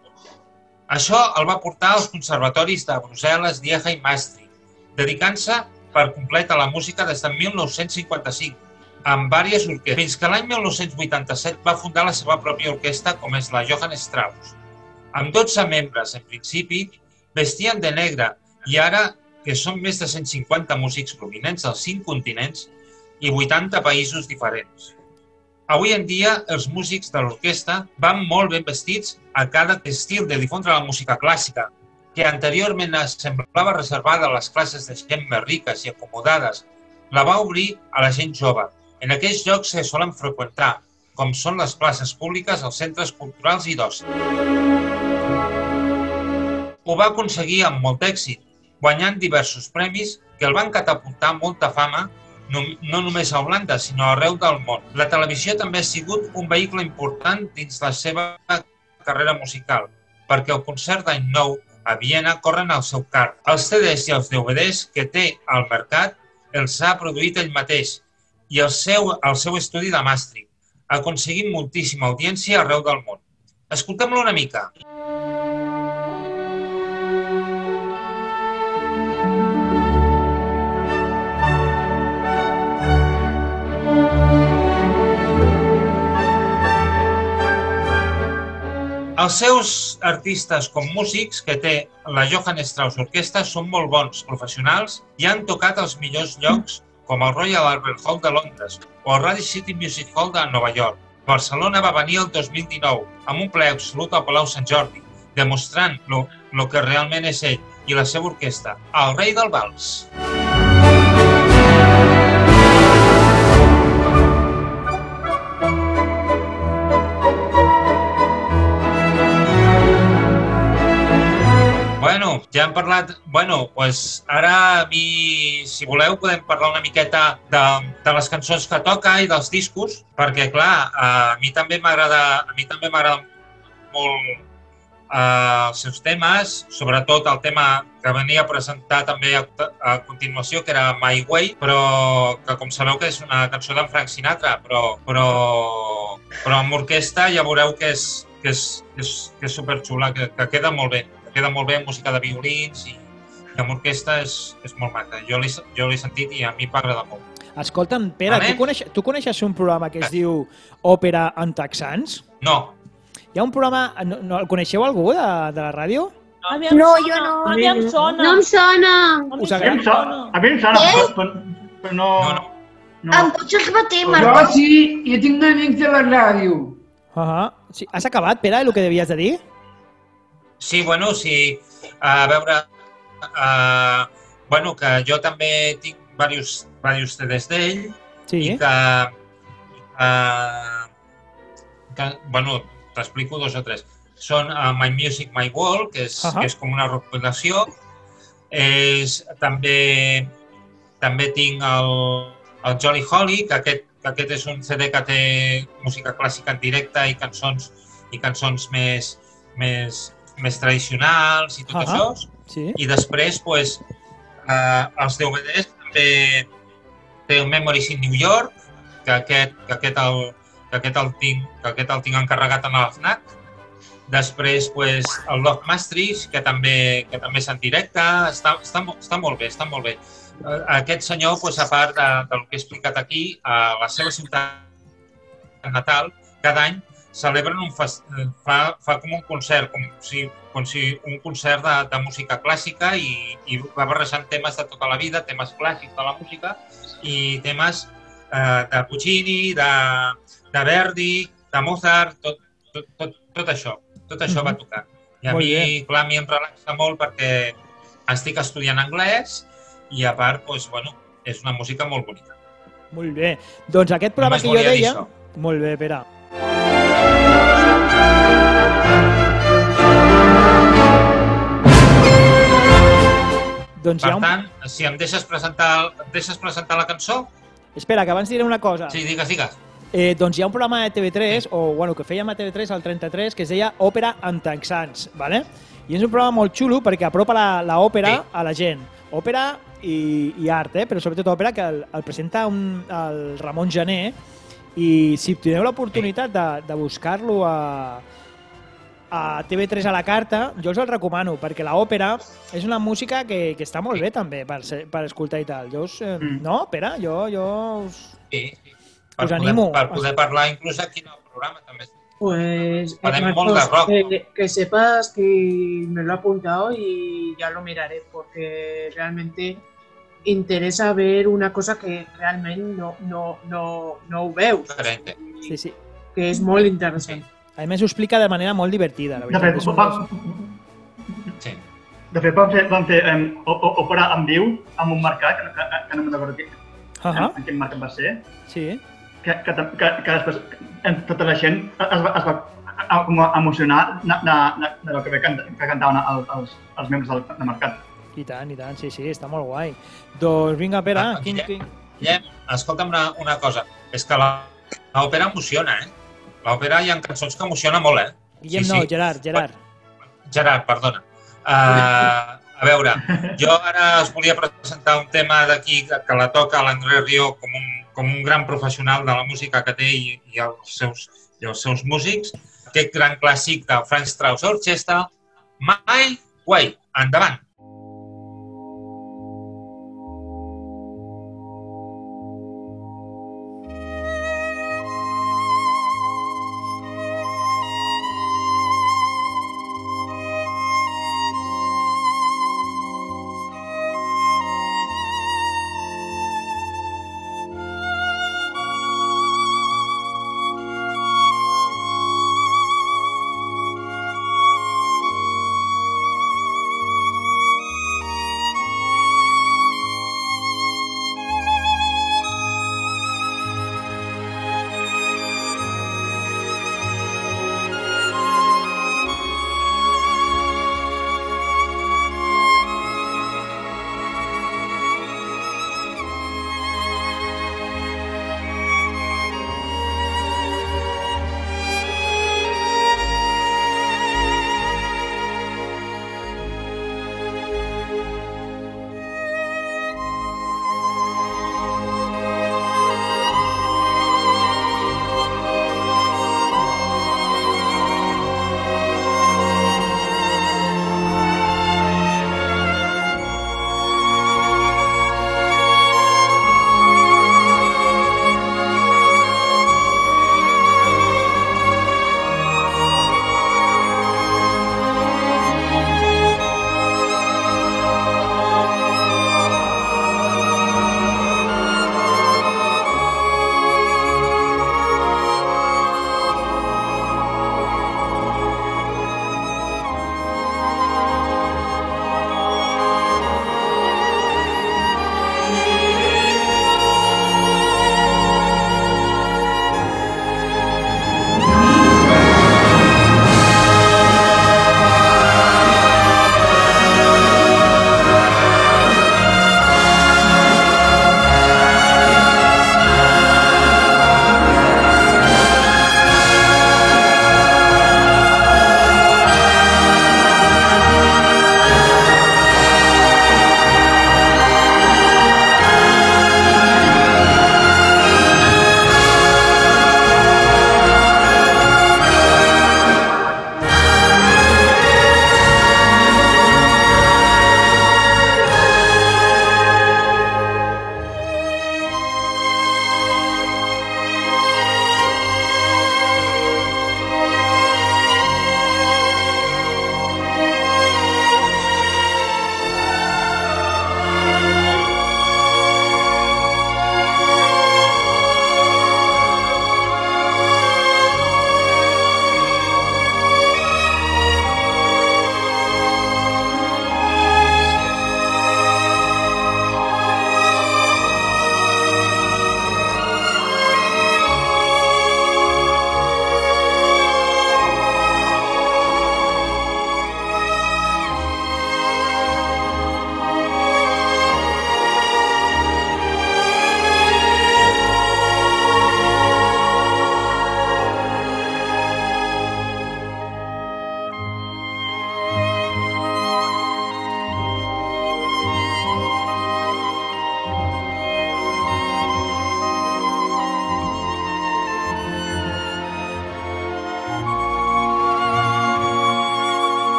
Speaker 1: Això el va portar als conservatoris de Brussel·les, Lieja i Maastricht, dedicant-se per complet a la música des de 1955, amb diverses orquestres. Fins que l'any 1987 va fundar la seva pròpia orquestra, com és la Johann Strauss. Amb 12 membres, en principi, vestien de negre i ara, que són més de 150 músics provinents dels 5 continents i 80 països diferents. Avui en dia, els músics de l'orquestra van molt ben vestits a cada estil de difondre la música clàssica, que anteriorment semblava reservada a les classes de gent més riques i acomodades, la va obrir a la gent jove. En aquells llocs se solen freqüentar, com són les places públiques, els centres culturals i d'oci. Ho va aconseguir amb molt èxit, guanyant diversos premis que el van catapultar molta fama no, no només a Holanda, sinó arreu del món. La televisió també ha sigut un vehicle important dins la seva carrera musical, perquè el concert d'any nou a Viena corren al seu car. Els CDs i els DVDs que té al mercat els ha produït ell mateix i el seu, el seu estudi de Maastricht, aconseguint moltíssima audiència arreu del món. Escoltem-lo una mica. Els seus artistes com músics que té la Johann Strauss Orquestra són molt bons professionals i han tocat els millors llocs com el Royal Albert Hall de Londres o el Radio City Music Hall de Nova York. Barcelona va venir el 2019 amb un ple absolut al Palau Sant Jordi, demostrant lo, lo que realment és ell i la seva orquestra, el rei del vals. Bueno, ja hem parlat... Bueno, pues ara a mi, si voleu, podem parlar una miqueta de, de les cançons que toca i dels discos, perquè, clar, a mi també m'agrada a mi també m'agrada molt eh, els seus temes, sobretot el tema que venia a presentar també a, a continuació, que era My Way, però que com sabeu que és una cançó d'en Frank Sinatra, però, però, però amb orquestra ja veureu que és, que és, que és, que és superxula, que, que queda molt bé, queda molt bé amb música de violins i, i amb orquestra és, és molt maca. Jo l'he jo l'he sentit i a mi m'agrada molt.
Speaker 5: Escolta'm, Pere,
Speaker 1: Vale.
Speaker 5: tu, coneix, tu coneixes un programa que es diu Òpera en Texans?
Speaker 1: No.
Speaker 5: Hi ha un programa... No, no, el coneixeu algú de, de la ràdio?
Speaker 2: No,
Speaker 8: sona,
Speaker 2: jo no.
Speaker 8: A mi em sona.
Speaker 2: No em sona.
Speaker 5: Us
Speaker 7: A mi em sona, a mi em sona
Speaker 9: Què?
Speaker 7: però, però, però no... no.
Speaker 9: Em pots repetir,
Speaker 6: Jo
Speaker 9: Marcos?
Speaker 6: sí, jo tinc amics de la ràdio.
Speaker 5: Uh -huh. sí. Has acabat, Pere, el que devies de dir?
Speaker 1: Sí, bueno, sí. A veure, uh, bueno, que jo també tinc diversos, diversos CDs d'ell
Speaker 5: Sí.
Speaker 1: i que, uh, que bueno, t'explico dos o tres. Són uh, My Music, My World, que és,
Speaker 5: Ahà.
Speaker 1: que és com una recopilació. És, també, també tinc el, el Jolly Holly, que aquest, que aquest és un CD que té música clàssica en directe i cançons i cançons més, més, més tradicionals i tot
Speaker 5: Ahà.
Speaker 1: això.
Speaker 5: Sí.
Speaker 1: I després, pues, eh, els DVDs també té el Memories in New York, que aquest, que aquest, el, que aquest, el, tinc, que aquest el tinc encarregat en el FNAC. Després, pues, el Love Maastricht, que també, que també és en directe, està, està, està molt bé, està molt bé. Eh, Aquest senyor, pues, a part de, del que he explicat aquí, a la seva ciutat natal, cada any celebren un fes, eh, fa, fa com un concert, com si, com si un concert de, de música clàssica i, i va barrejant temes de tota la vida, temes clàssics de la música i temes eh, de Puccini, de, de Verdi, de Mozart, tot, tot, tot, tot això. Tot això va tocar. I a
Speaker 5: Molt
Speaker 1: mi,
Speaker 5: bé.
Speaker 1: clar, a mi em relaxa molt perquè estic estudiant anglès i a part, doncs, bueno, és una música molt bonica.
Speaker 5: Molt bé. Doncs aquest programa
Speaker 1: Només
Speaker 5: que jo deia... Molt bé, Pere. Doncs
Speaker 1: Per
Speaker 5: un...
Speaker 1: tant, si em deixes presentar, em deixes presentar la cançó,
Speaker 5: Espera, que abans diré una cosa.
Speaker 1: sí, digues, digues.
Speaker 5: Eh, doncs hi ha un programa de TV3, o bueno, que fèiem a TV3 al 33, que es deia Òpera en Texans, ¿vale? i és un programa molt xulo perquè apropa la, la òpera
Speaker 1: Sí.
Speaker 5: a la gent. Òpera i, i art, eh? però sobretot òpera, que el, el presenta un, el Ramon Gené, i si teniu l'oportunitat de, de buscar-lo a, a TV3 a la carta, jo us el recomano, perquè l'òpera és una música que, que està molt bé també per, ser, per escoltar i tal. Jo us, eh,
Speaker 1: Mm.
Speaker 5: No, Pere? Jo, jo us...
Speaker 1: Sí, sí. Per,
Speaker 5: Us
Speaker 1: poder,
Speaker 5: animo.
Speaker 1: per poder parlar inclús aquí en el programa també.
Speaker 4: Pues,
Speaker 1: Haremos
Speaker 4: Marcos,
Speaker 1: de rock,
Speaker 4: que, que sepas que me lo he apuntado y ya lo miraré porque realmente interesa ver una cosa que realmente no, no, no, no ho veus,
Speaker 1: Diferente.
Speaker 5: Sí, sí.
Speaker 4: que és molt interessant.
Speaker 5: A més, ho explica de manera molt divertida, la
Speaker 7: De
Speaker 5: veritat.
Speaker 7: fet,
Speaker 5: És un-
Speaker 7: vam,
Speaker 1: Sí.
Speaker 7: de fet vam fer, vam fer um, òpera en viu amb un mercat, que, que, que no me'n recordo qui,
Speaker 5: Ahà,
Speaker 7: en, en quin mercat va ser,
Speaker 5: sí.
Speaker 7: que, que, que, que després tota la gent es va, es va emocionar de, de, de, de lo que, que cantaven els, els, els membres del, del mercat.
Speaker 5: I tant, i tant, sí, sí, està molt guai. Doncs vinga, Pere,
Speaker 1: Ah,
Speaker 5: quin,
Speaker 1: Guillem.
Speaker 5: quin...
Speaker 1: Guillem, escolta'm una, una cosa. És que la- l'òpera emociona, eh? L'òpera hi ha cançons que emociona molt, eh?
Speaker 5: Guillem,
Speaker 1: Sí,
Speaker 5: no,
Speaker 1: sí.
Speaker 5: Gerard, Gerard.
Speaker 1: Gerard, perdona. Uh, a veure, jo ara us volia presentar un tema d'aquí que la toca l'André Rió com un, com un gran professional de la música que té i, i, els, seus, i els seus músics. Aquest gran clàssic de Frank Strauss Orchestra, My Way. Endavant.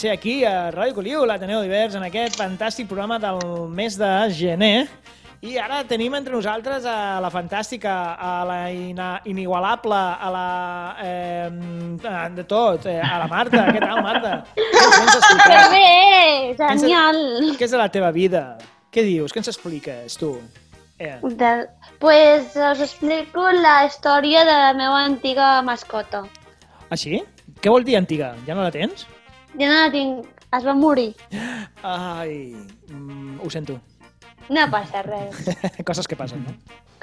Speaker 5: Ser aquí a Ràdio Coliu, l'Ateneu Divers, en aquest fantàstic programa del mes de gener. I ara tenim entre nosaltres a la fantàstica, a la ina inigualable, a la... Eh, de tot, eh, a la Marta. Què tal, Marta?
Speaker 2: Que bé, genial.
Speaker 5: Què és de la teva vida? Què dius? Què ens expliques, tu? Eh,
Speaker 2: De... Pues us explico la història de la meva antiga mascota.
Speaker 5: ah, sí? Què vol dir antiga? Ja no la tens?
Speaker 2: La tinc, es va morir.
Speaker 5: Ai, mm, ho sento.
Speaker 2: No passa res.
Speaker 5: Coses que passen, no?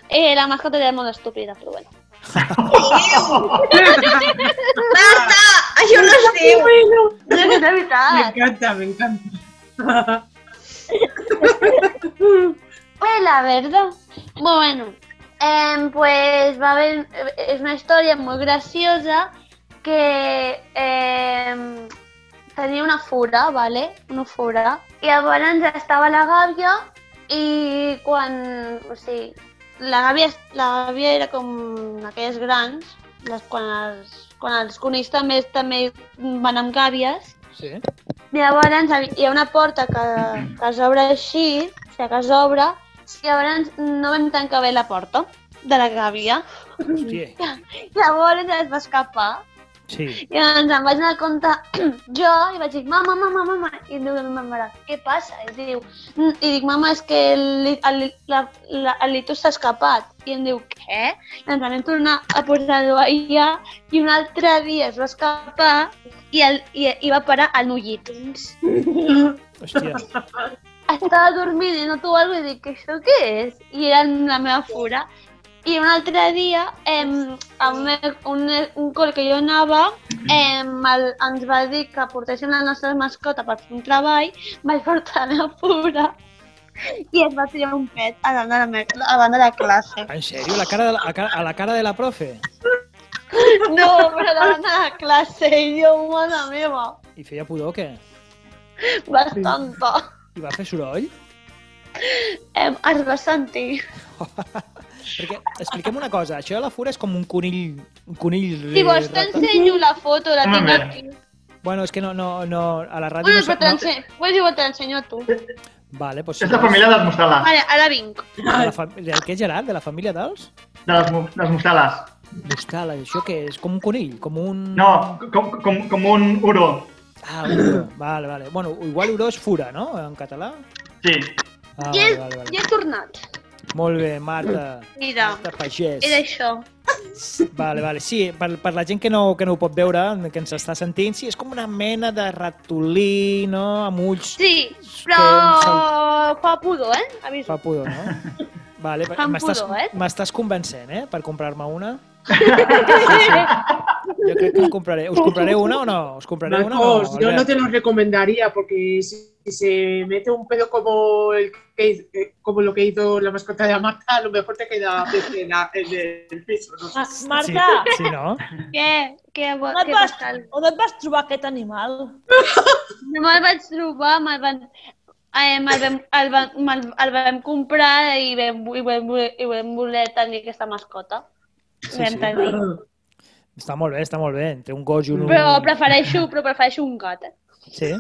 Speaker 2: Eh, la mascota era molt estúpida, però bueno.
Speaker 9: Marta, això no es diu.
Speaker 2: No, és de veritat.
Speaker 4: M'encanta, m'encanta.
Speaker 2: Pues la verdad. Bueno, em, pues va a haber, es una historia muy graciosa que em, tenia una fura, ¿vale? Una fura. I llavors estava la gàbia i quan... O sigui, la gàbia, la gàbia era com aquelles grans, les, quan, els, quan els conills també, també van amb gàbies,
Speaker 5: Sí.
Speaker 2: Llavors hi ha una porta que, que s'obre així, o sigui, que s'obre, i llavors no vam tancar bé la porta de la gàbia.
Speaker 5: Hòstia.
Speaker 2: Llavors es va escapar.
Speaker 5: Sí.
Speaker 2: I llavors em vaig anar a compte jo i vaig dir, mama, mama, mama, i em diu ma mare, què passa? I diu, "Mm", i dic, mama, és que el, el, la, la, el Litus s'ha escapat. I em diu, què? I ens vam tornar a posar-ho allà i un altre dia es va escapar i, el, i, i va parar al Nullitins.
Speaker 5: Hòstia.
Speaker 2: Estava dormint i noto alguna cosa i dic, això què és? I era la meva fura. I un altre dia, em, amb un, un col que jo anava, em, el, ens va dir que portéssim la nostra mascota per fer un treball, vaig portar la fura i es va tirar un pet a davant de la, me- a davant de la classe.
Speaker 5: En sèrio? A la cara de la, a cara- a la cara de la profe?
Speaker 2: No, però davant de la classe, i jo, mare meva,
Speaker 5: I feia pudor, què?
Speaker 2: bastanta.
Speaker 5: I va fer soroll?
Speaker 2: Em, es va sentir.
Speaker 5: Perquè, expliquem una cosa, això de la fura és com un conill... Un conill...
Speaker 2: Si vols t'ensenyo la foto, la
Speaker 5: Home,
Speaker 2: tinc aquí.
Speaker 5: Bueno, és que no, no, no, a la ràdio
Speaker 2: Bueno,
Speaker 5: no...
Speaker 2: però
Speaker 5: no...
Speaker 2: t'ensenyo, pues igual t'ensenyo tu.
Speaker 5: Vale, doncs...
Speaker 7: És la família dels mostales.
Speaker 2: Vale, ara vinc.
Speaker 5: De la fa... Del què, Gerard? De la família dels?
Speaker 7: De les, dels mostales.
Speaker 5: Mostala, això què és? Com un conill? Com un...
Speaker 7: No, com, com, com un uro.
Speaker 5: Ah, uro. Vale, vale. Bueno, igual uro és fura, no? En català?
Speaker 7: Sí.
Speaker 5: Ah, vale, vale, vale.
Speaker 2: i he tornat.
Speaker 5: Molt bé, Marta.
Speaker 2: Mira,
Speaker 5: Marta Pagès.
Speaker 2: era això.
Speaker 5: Vale, vale. Sí, per, per la gent que no, que no ho pot veure, que ens està sentint, sí, és com una mena de ratolí, no?, amb ulls...
Speaker 2: Sí, però fa pudor, eh? Aviso.
Speaker 5: Fa pudor, no? Vale, m'estàs
Speaker 2: eh?
Speaker 5: convencent, eh?, per comprar-me una. Jo crec que compraré. Us compraré una o no? Us compraré una o
Speaker 4: Marcos,
Speaker 5: no?
Speaker 4: yo no te lo recomendaría porque si, si se mete un pedo como el que eh, como lo que hizo la mascota de Amata, a lo mejor te queda la- el del piso. No sé.
Speaker 8: Marta,
Speaker 5: Sí, no?
Speaker 2: Què? Què,
Speaker 8: on
Speaker 2: què
Speaker 8: et, vas, on et vas trobar aquest animal?
Speaker 2: No me'l vaig trobar, me'l van... Eh, me'l vam, el, vam, el vam comprar i vam, i, vam, i vam voler tenir aquesta mascota.
Speaker 5: Sí,
Speaker 2: vam
Speaker 5: sí. Està molt bé, està molt bé. Entre un gos i un...
Speaker 2: Però prefereixo, però prefereixo un gat. Eh?
Speaker 5: Sí?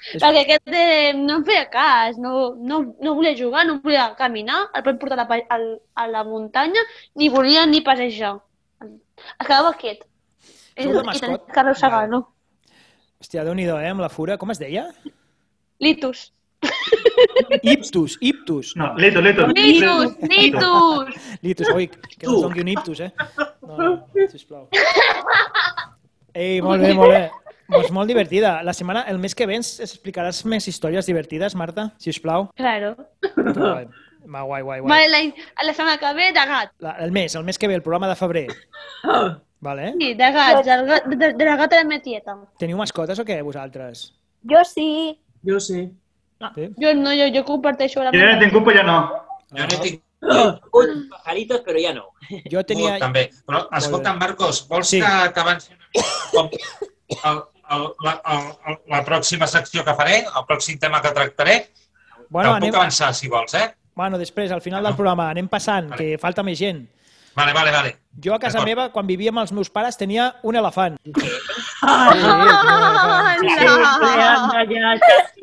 Speaker 2: Perquè aquest eh, no em feia cas, no, no, no volia jugar, no volia caminar, el vam portar a la, a la muntanya, ni volia ni passejar. Es quedava quiet. I,
Speaker 5: de
Speaker 2: i tenia que arrossegar-lo.
Speaker 5: Hòstia, déu-n'hi-do, eh, amb la fura. Com es deia?
Speaker 2: Litus.
Speaker 5: Iptus, iptus.
Speaker 7: No, litus, litus.
Speaker 2: Litus, litus.
Speaker 5: Litus, oi, que no doni un iptus, eh? No, no, sisplau. Ei, molt bé, molt bé. Doncs molt divertida. La setmana, el mes que ve ens explicaràs més històries divertides, Marta, si us plau.
Speaker 2: Claro.
Speaker 5: Ma, guai, guai, guai.
Speaker 2: Vale, la, a la setmana que ve, de gat.
Speaker 5: La, el mes, el mes que ve, el programa de febrer. Vale?
Speaker 2: Sí, de gats, del gat, de, de la gata de Metieta.
Speaker 5: Teniu mascotes o què, vosaltres?
Speaker 14: Jo sí.
Speaker 4: Yo sé.
Speaker 5: Sí?
Speaker 2: Jo no, jo, jo comparteixo la
Speaker 7: Jo ja no tinc culpa, ja no.
Speaker 1: Jo no tinc
Speaker 3: Un pajaritos, però ja no.
Speaker 5: Jo tenia...
Speaker 1: Molt, també. Però, escolta, Marcos, vols
Speaker 5: Sí.
Speaker 1: que t'avanci una mica com el, el, la, el, la pròxima secció que faré, el pròxim tema que tractaré?
Speaker 5: Bueno,
Speaker 1: Te'l
Speaker 5: anem...
Speaker 1: puc avançar, si vols, eh?
Speaker 5: Bueno, després, al final del programa, anem passant, que falta més gent.
Speaker 1: Vale, vale, vale.
Speaker 5: Jo a casa meva, quan vivia amb els meus pares, tenia un elefant.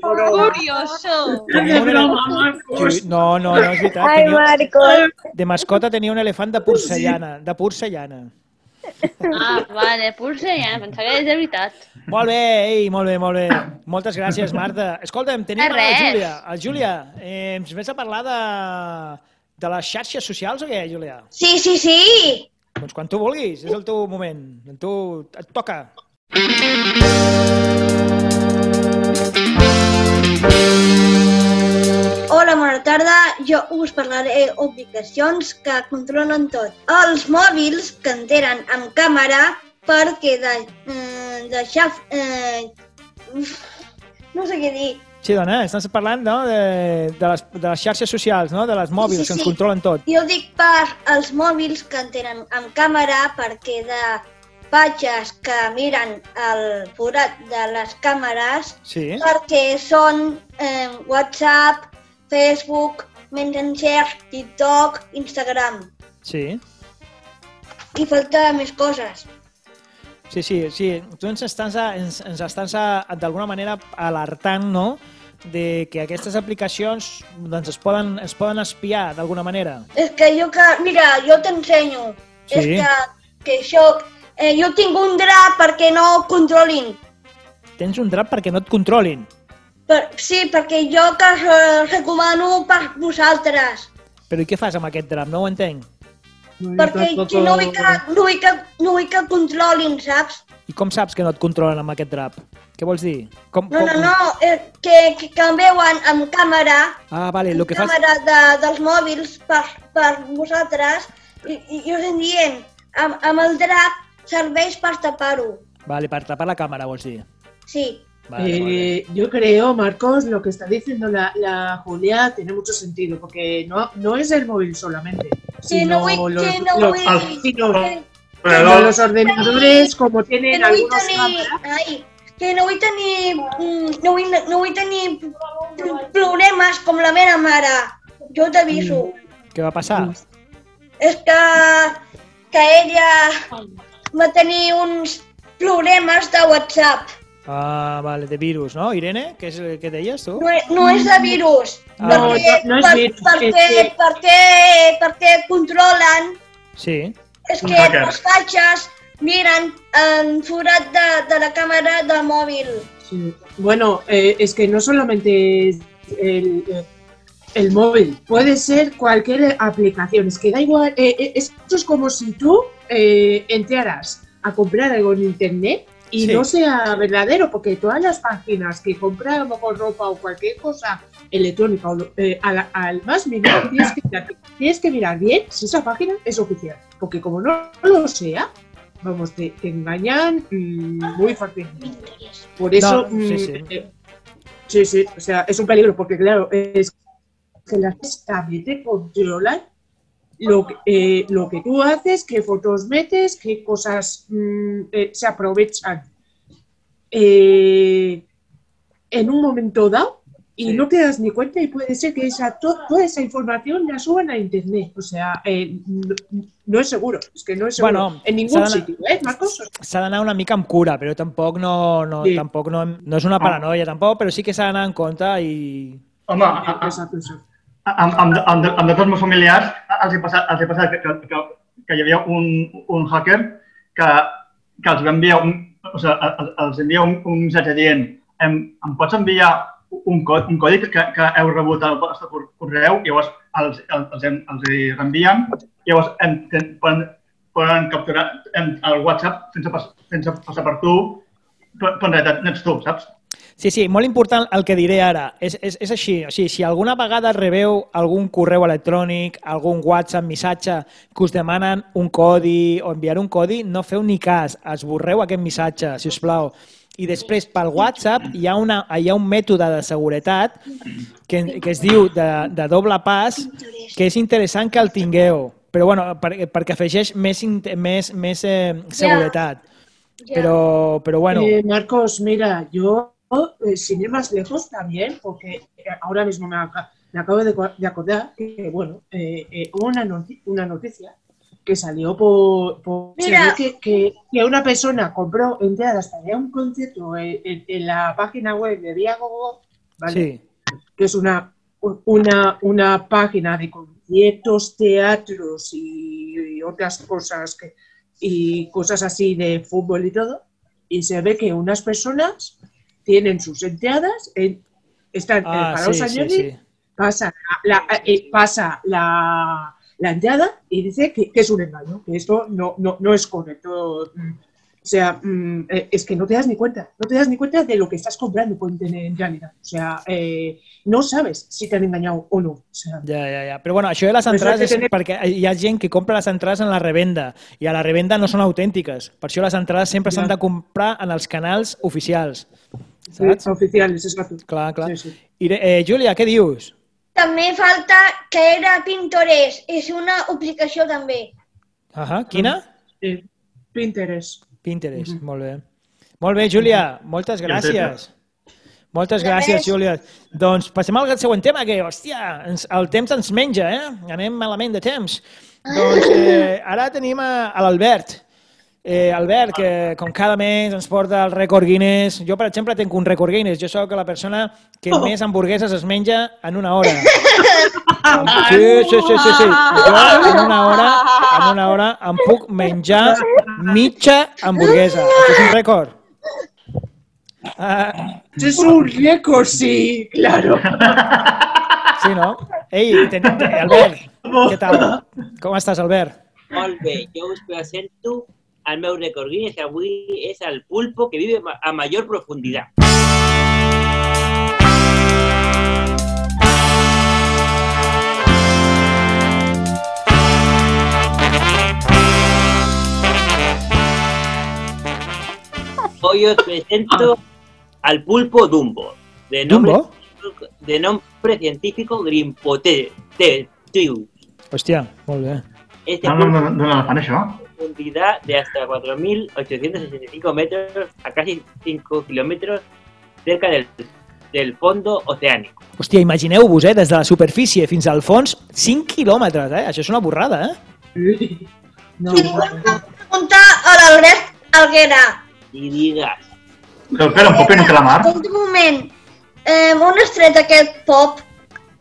Speaker 2: Curioso.
Speaker 5: No, no, no és veritat.
Speaker 14: Ai. Marcos.
Speaker 5: De mascota tenia un elefant de porcellana. De porcellana.
Speaker 2: Ah, vale, porcellana, pensava que és de veritat.
Speaker 5: Molt bé, ei, molt bé, molt bé. Moltes gràcies, Marta. Escolta'm, tenim a la. Júlia. A Júlia, eh, ens vens a parlar de, de les xarxes socials o què, Júlia?
Speaker 9: Sí, sí, sí.
Speaker 5: Doncs quan tu vulguis, és el teu moment. Tu, et toca.
Speaker 9: Hola, bona tarda. Jo us parlaré d'aplicacions que controlen tot. Els mòbils que en tenen amb càmera perquè de, eh, deixar... Eh, no sé què dir.
Speaker 5: Sí, dona, estàs parlant no? de, de, les, de les xarxes socials, no? de les mòbils,
Speaker 9: Sí, sí,
Speaker 5: que ens
Speaker 9: sí.
Speaker 5: controlen tot.
Speaker 9: Jo dic per als mòbils que en tenen amb càmera perquè de patges que miren el forat de les càmeres
Speaker 5: Sí.
Speaker 9: perquè són eh, WhatsApp, Facebook, Messenger, TikTok, Instagram
Speaker 5: Sí.
Speaker 9: i falta més coses.
Speaker 5: Sí, sí, sí. Tu ens estàs, a- ens, ens estàs a- d'alguna manera alertant, no?, de que aquestes aplicacions doncs, es, poden, es poden espiar d'alguna manera.
Speaker 9: És que jo que... Mira, jo t'ensenyo.
Speaker 5: Sí.
Speaker 9: És que, que això... Eh, jo tinc un drap perquè no controlin.
Speaker 5: Tens un drap perquè no et controlin.
Speaker 9: Per, sí, perquè jo que eh, recomano per vosaltres.
Speaker 5: Però i què fas amb aquest drap? No ho entenc.
Speaker 9: Perquè que no, vull que, no, vull que, no vull que controlin, saps?
Speaker 5: I com saps que no et controlen amb aquest drap? Què vols dir? Com,
Speaker 9: No,
Speaker 5: com...
Speaker 9: no, no, eh, que, que, que em veuen amb càmera,
Speaker 5: Ah, vale, el que fas...
Speaker 9: càmera de, dels mòbils per, per vosaltres, i, i, us en dient, amb, amb el drap serveix per tapar-ho.
Speaker 5: Vale, per tapar la càmera, vols dir.
Speaker 9: Sí.
Speaker 5: Vale.
Speaker 4: Eh, yo creo, Marcos, lo que está diciendo la, la Julia tiene mucho sentido, porque no, no es el móvil solamente,
Speaker 9: no
Speaker 4: sino los,
Speaker 9: no
Speaker 4: ordenadores, como tienen
Speaker 9: no
Speaker 4: algunos
Speaker 9: ai, que no vull tenir, mm, no vull, no vull tenir problemes com la meva mare. Jo t'aviso.
Speaker 5: Què va passar?
Speaker 9: És que, que ella va tenir uns problemes de WhatsApp.
Speaker 5: Ah, vale, de virus, no? Irene, què és el que deies tu?
Speaker 9: No, no és de virus.
Speaker 5: Ah,
Speaker 4: No,
Speaker 9: perquè,
Speaker 4: no, no és
Speaker 9: per,
Speaker 4: virus,
Speaker 9: perquè,
Speaker 4: és que-
Speaker 9: perquè, perquè controlen
Speaker 5: Sí.
Speaker 9: és que els miren en forat de, de la càmera del mòbil.
Speaker 4: Sí. Bueno, eh, es que no solamente es el, eh, el móvil, puede ser cualquier aplicación. Es que da igual, eh, eh, esto es como si tú eh, entraras a comprar algo en internet y
Speaker 5: Sí.
Speaker 4: no sea verdadero, porque todas las páginas que compran a lo mejor ropa o cualquier cosa electrónica, o eh, al más mínimo tienes que, mirar, tienes que mirar bien si esa página es oficial, porque como no lo sea, vamos, te, te engañan muy fácilmente. Por eso,
Speaker 5: No, sí,
Speaker 4: mm,
Speaker 5: sí.
Speaker 4: eh, sí, sí, o sea, es un peligro, porque claro, es que las también te controlan lo eh, lo que tú haces, qué fotos metes, qué cosas mm, eh, se aprovechan eh, en un momento dado y
Speaker 5: Sí.
Speaker 4: no te das ni cuenta y puede ser que esa, to- toda esa información la suban a internet. O sea, eh, no, no es seguro, es que no es seguro
Speaker 5: Bueno,
Speaker 4: en ningún
Speaker 5: s'ha d'anar-
Speaker 4: sitio, ¿eh, Marcos?
Speaker 5: S'ha d'anar una mica amb cura, però tampoc no, no,
Speaker 4: Sí.
Speaker 5: tampoc no, no és una paranoia, tampoc, però sí que s'ha d'anar en compte i...
Speaker 7: Home, a, a,
Speaker 4: exacto.
Speaker 7: amb, amb, amb, amb tots els meus familiars els he passat, els he passat que, que, que, que hi havia un, un hacker que, que els va enviar un, o sigui, els envia un, un missatge dient em, em pots enviar un, codi, un codi que, que heu rebut al vostre cor- correu, llavors els, els, els, hem- els hi reenvien, llavors em, ten- poden, poden capturar em, el WhatsApp sense, pas, sense passar per tu, però, però en realitat n'ets tu, saps?
Speaker 5: Sí, sí, molt important el que diré ara. És, és, és així, o sigui, si alguna vegada rebeu algun correu electrònic, algun WhatsApp, missatge que us demanen un codi o enviar un codi, no feu ni cas, esborreu aquest missatge, si us plau. I després pel WhatsApp hi ha, una, hi ha un mètode de seguretat que, que es diu de, de doble pas, que és interessant que el tingueu, però bueno, per, perquè afegeix més, més, més eh, seguretat. Però, però bueno,
Speaker 4: Eh, Marcos, mira, yo, eh, sin ir más lejos también, porque eh, ahora mismo me, me acabo de, de acordar que, bueno, eh, eh, una, noti- una noticia que salió por,
Speaker 9: Mira.
Speaker 4: que, que, que una persona compró entradas para un concierto en, en- en la página web de Viagogo, ¿vale?
Speaker 5: sí.
Speaker 4: que es una, un- una, una página de conciertos, teatros y, y otras cosas que, y cosas así de fútbol y todo, y se ve que unas personas tienen sus entradas, en, están en el
Speaker 5: Ah, sí, sí,
Speaker 4: Jordi,
Speaker 5: sí.
Speaker 4: pasa, la, eh, pasa la, la entrada y dice que, que es un engaño, que esto no, no, no es correcto. O sea, mm, eh, es que no te das ni cuenta, no te das ni cuenta de lo que estás comprando en realidad. O sea, eh, no sabes si te han engañado o no. O sea,
Speaker 5: Ja, ja, ja. Però bueno, això de les entrades és
Speaker 4: que tener-
Speaker 5: perquè hi ha gent que compra les entrades en la revenda i a la revenda no són autèntiques. Per això les entrades sempre
Speaker 4: Ja.
Speaker 5: s'han de comprar en els canals oficials.
Speaker 4: sí, oficiales, exacto.
Speaker 5: Clar, clar.
Speaker 4: Sí, sí.
Speaker 5: I, eh, Júlia, què dius?
Speaker 9: També falta que era Pinterest. És una aplicació també.
Speaker 5: Ahà, quina?
Speaker 4: Sí, Pinterest.
Speaker 5: Pinterest, molt bé. Molt bé, Júlia, moltes gràcies. Moltes gràcies, Júlia. Doncs passem al següent tema, que, hòstia, ens, el temps ens menja, eh? Anem malament de temps. Doncs eh, ara tenim a, a l'Albert. Eh, Albert, que com cada mes ens porta el rècord Guinness. Jo, per exemple, tinc un rècord Guinness. Jo sóc la persona que més hamburgueses es menja en una hora. Sí, sí, sí, sí, sí. Jo en una hora, en una hora em puc menjar mitja hamburguesa. Això és un rècord. Ah,
Speaker 4: Es un récord, sí, claro.
Speaker 5: sí, no? Ei, ten, ten, Albert, què tal? Com estàs, Albert?
Speaker 3: Molt bé, jo us presento el meu rècord Guinness, que avui és el pulpo que vive ma- a major profunditat. Hoy os presento al pulpo Dumbo, de nombre,
Speaker 5: Dumbo?
Speaker 3: de nombre científico Grimpoteus.
Speaker 5: Hòstia, molt bé.
Speaker 3: Este
Speaker 7: No, no,
Speaker 3: pulpo
Speaker 7: no, no, no, fan això.
Speaker 3: Profundidad de hasta 4.865 metros a casi 5 kilómetros cerca del, del fondo oceánico.
Speaker 5: Hòstia, imagineu-vos, eh, des de la superfície fins al fons, 5 quilòmetres, eh? Això és una borrada, eh?
Speaker 4: No,
Speaker 9: Pregunta a l'Albert Alguera.
Speaker 3: Y digas,
Speaker 7: Però espera, un poc en la mar.
Speaker 9: Un moment. Eh, on has tret aquest pop?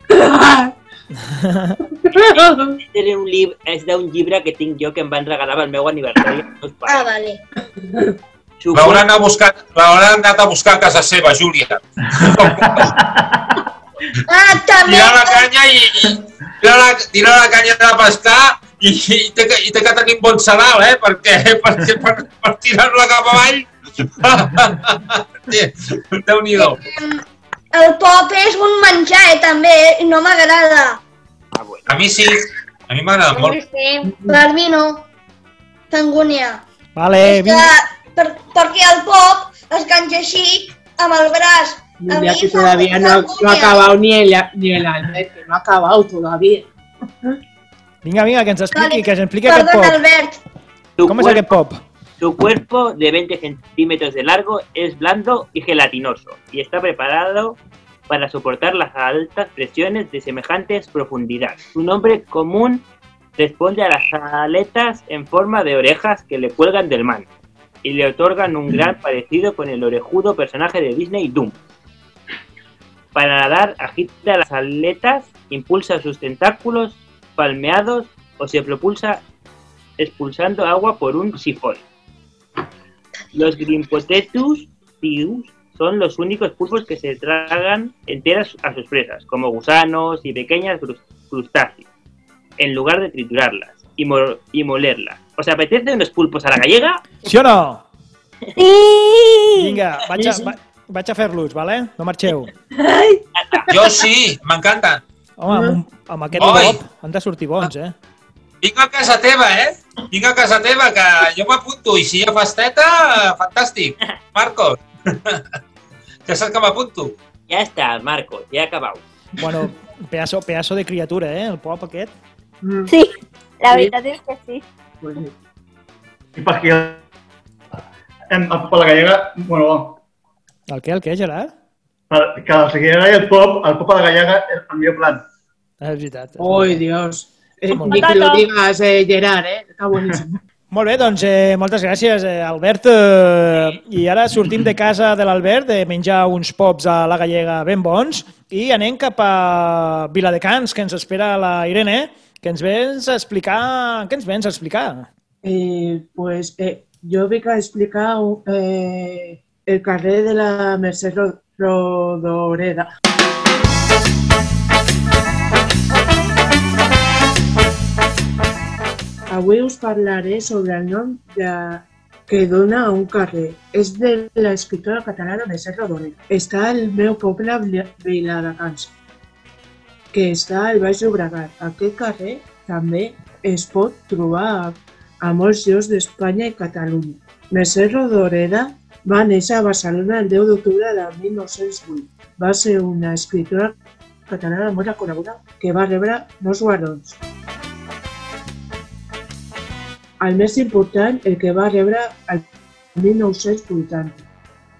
Speaker 3: és un, lib és d'un llibre que tinc jo que em van regalar pel meu aniversari.
Speaker 9: Ah, vale.
Speaker 1: L'hauran anat, a buscar, l'hauran anat a buscar a casa seva, Júlia.
Speaker 9: Ah, també...
Speaker 1: Tirar la canya i, i tirar, la, tirar la canya de pescar i, i, té, que, i té que tenir un bon sedal, eh? Perquè, perquè per, per tirar-la cap avall... Déu-n'hi-do.
Speaker 9: El pop és un menjar, eh, també, i no m'agrada.
Speaker 1: A mi sí, a mi m'agrada molt.
Speaker 9: Sí, L'armi no. T'angúnia.
Speaker 5: Vale,
Speaker 9: És que, per, perquè el pop es canja així, amb el braç. A
Speaker 4: Mira
Speaker 9: mi
Speaker 4: que todavía no, no ha acabado ni el, ni el Albert, no ha acabado todavía.
Speaker 5: Vinga, vinga, que ens expliqui,
Speaker 9: Vale,
Speaker 5: que ens expliqui aquest
Speaker 9: Perdona,
Speaker 5: pop.
Speaker 9: Albert.
Speaker 5: Com és aquest pop?
Speaker 3: Su cuerpo de 20 centímetros de largo es blando y gelatinoso y está preparado para soportar las altas presiones de semejantes profundidades. Su nombre común responde a las aletas en forma de orejas que le cuelgan del manto y le otorgan un gran parecido con el orejudo personaje de Disney Doom. Para nadar agita las aletas, impulsa sus tentáculos palmeados o se propulsa expulsando agua por un sifón. Los Grimpotetus tius son los únicos pulpos que se tragan enteras a sus presas, como gusanos y pequeñas crus- crustáceos, en lugar de triturarlas y, mo- y molerlas. ¿Os apetece unos pulpos a la gallega?
Speaker 5: Sí o no?
Speaker 9: Sí!
Speaker 5: Vinga, vaig a, va, vaig a fer-los, vale? No marxeu.
Speaker 1: Jo sí, m'encanten.
Speaker 5: Home, amb, amb aquest
Speaker 1: Oi.
Speaker 5: han de sortir bons, eh?
Speaker 1: Vinc a casa teva, eh? Vinc a casa teva, que jo m'apunto i si hi ha festeta, fantàstic. Marcos. Ja saps que m'apunto?
Speaker 3: Ja està, Marcos, ja acabau.
Speaker 5: Bueno, pedazo, pedazo de criatura, eh, el pop aquest.
Speaker 14: Sí, la veritat és que sí.
Speaker 7: I perquè em, el pop a la gallega, bueno,
Speaker 5: El què, el què, Gerard?
Speaker 7: per- que la gallega i el pop, el pop a la gallega és el millor plan.
Speaker 5: És veritat.
Speaker 4: ¡Ay, Dios! Eh,
Speaker 5: Molt
Speaker 4: ni
Speaker 5: bé.
Speaker 4: que lo digas, eh, Gerard, eh? Está buenísimo.
Speaker 5: Molt bé, doncs eh, moltes gràcies, eh, Albert. Eh, I ara sortim de casa de l'Albert de menjar uns pops a la gallega ben bons i anem cap a Viladecans, que ens espera la Irene, que ens vens a explicar... Què ens vens a explicar?
Speaker 4: Eh, pues eh, yo vengo a explicar eh, el carrer de la Mercè Ro- Rodoreda. Avui us parlaré sobre el nom de, que dona a un carrer. És de l'escriptora catalana Mercè Rodoreda. Està al meu poble, Vila- Viladecans, que està al Baix Llobregat. Aquest carrer també es pot trobar a, a molts llocs d'Espanya i Catalunya. Mercè Rodoreda va néixer a Barcelona el 10 d'octubre de 1908. Va ser una escriptora catalana molt reconeguda que va rebre dos guardons. El més important, el que va rebre el 1980,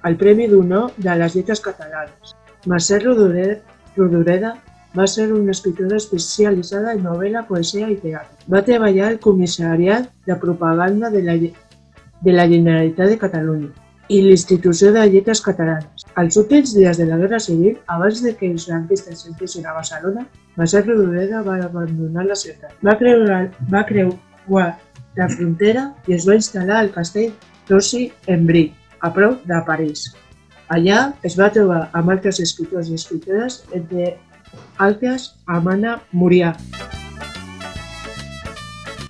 Speaker 4: el Premi d'Honor de les Lletres Catalanes. Mercè Rodoreda, va ser una escriptora especialitzada en novel·la, poesia i teatre. Va treballar al Comissariat de Propaganda de la, de la Generalitat de Catalunya i l'Institució de Lletres Catalanes. Als últims dies de la Guerra Civil, abans de que els franquistes s'entessin a Barcelona, Mercè Rodoreda va abandonar la ciutat. Va creuar, va creuar la frontera i es va instal·lar al castell d'Ossi en Brie, a prop de París. Allà es va trobar amb altres escriptors i escriptores, entre altres Amana Murià.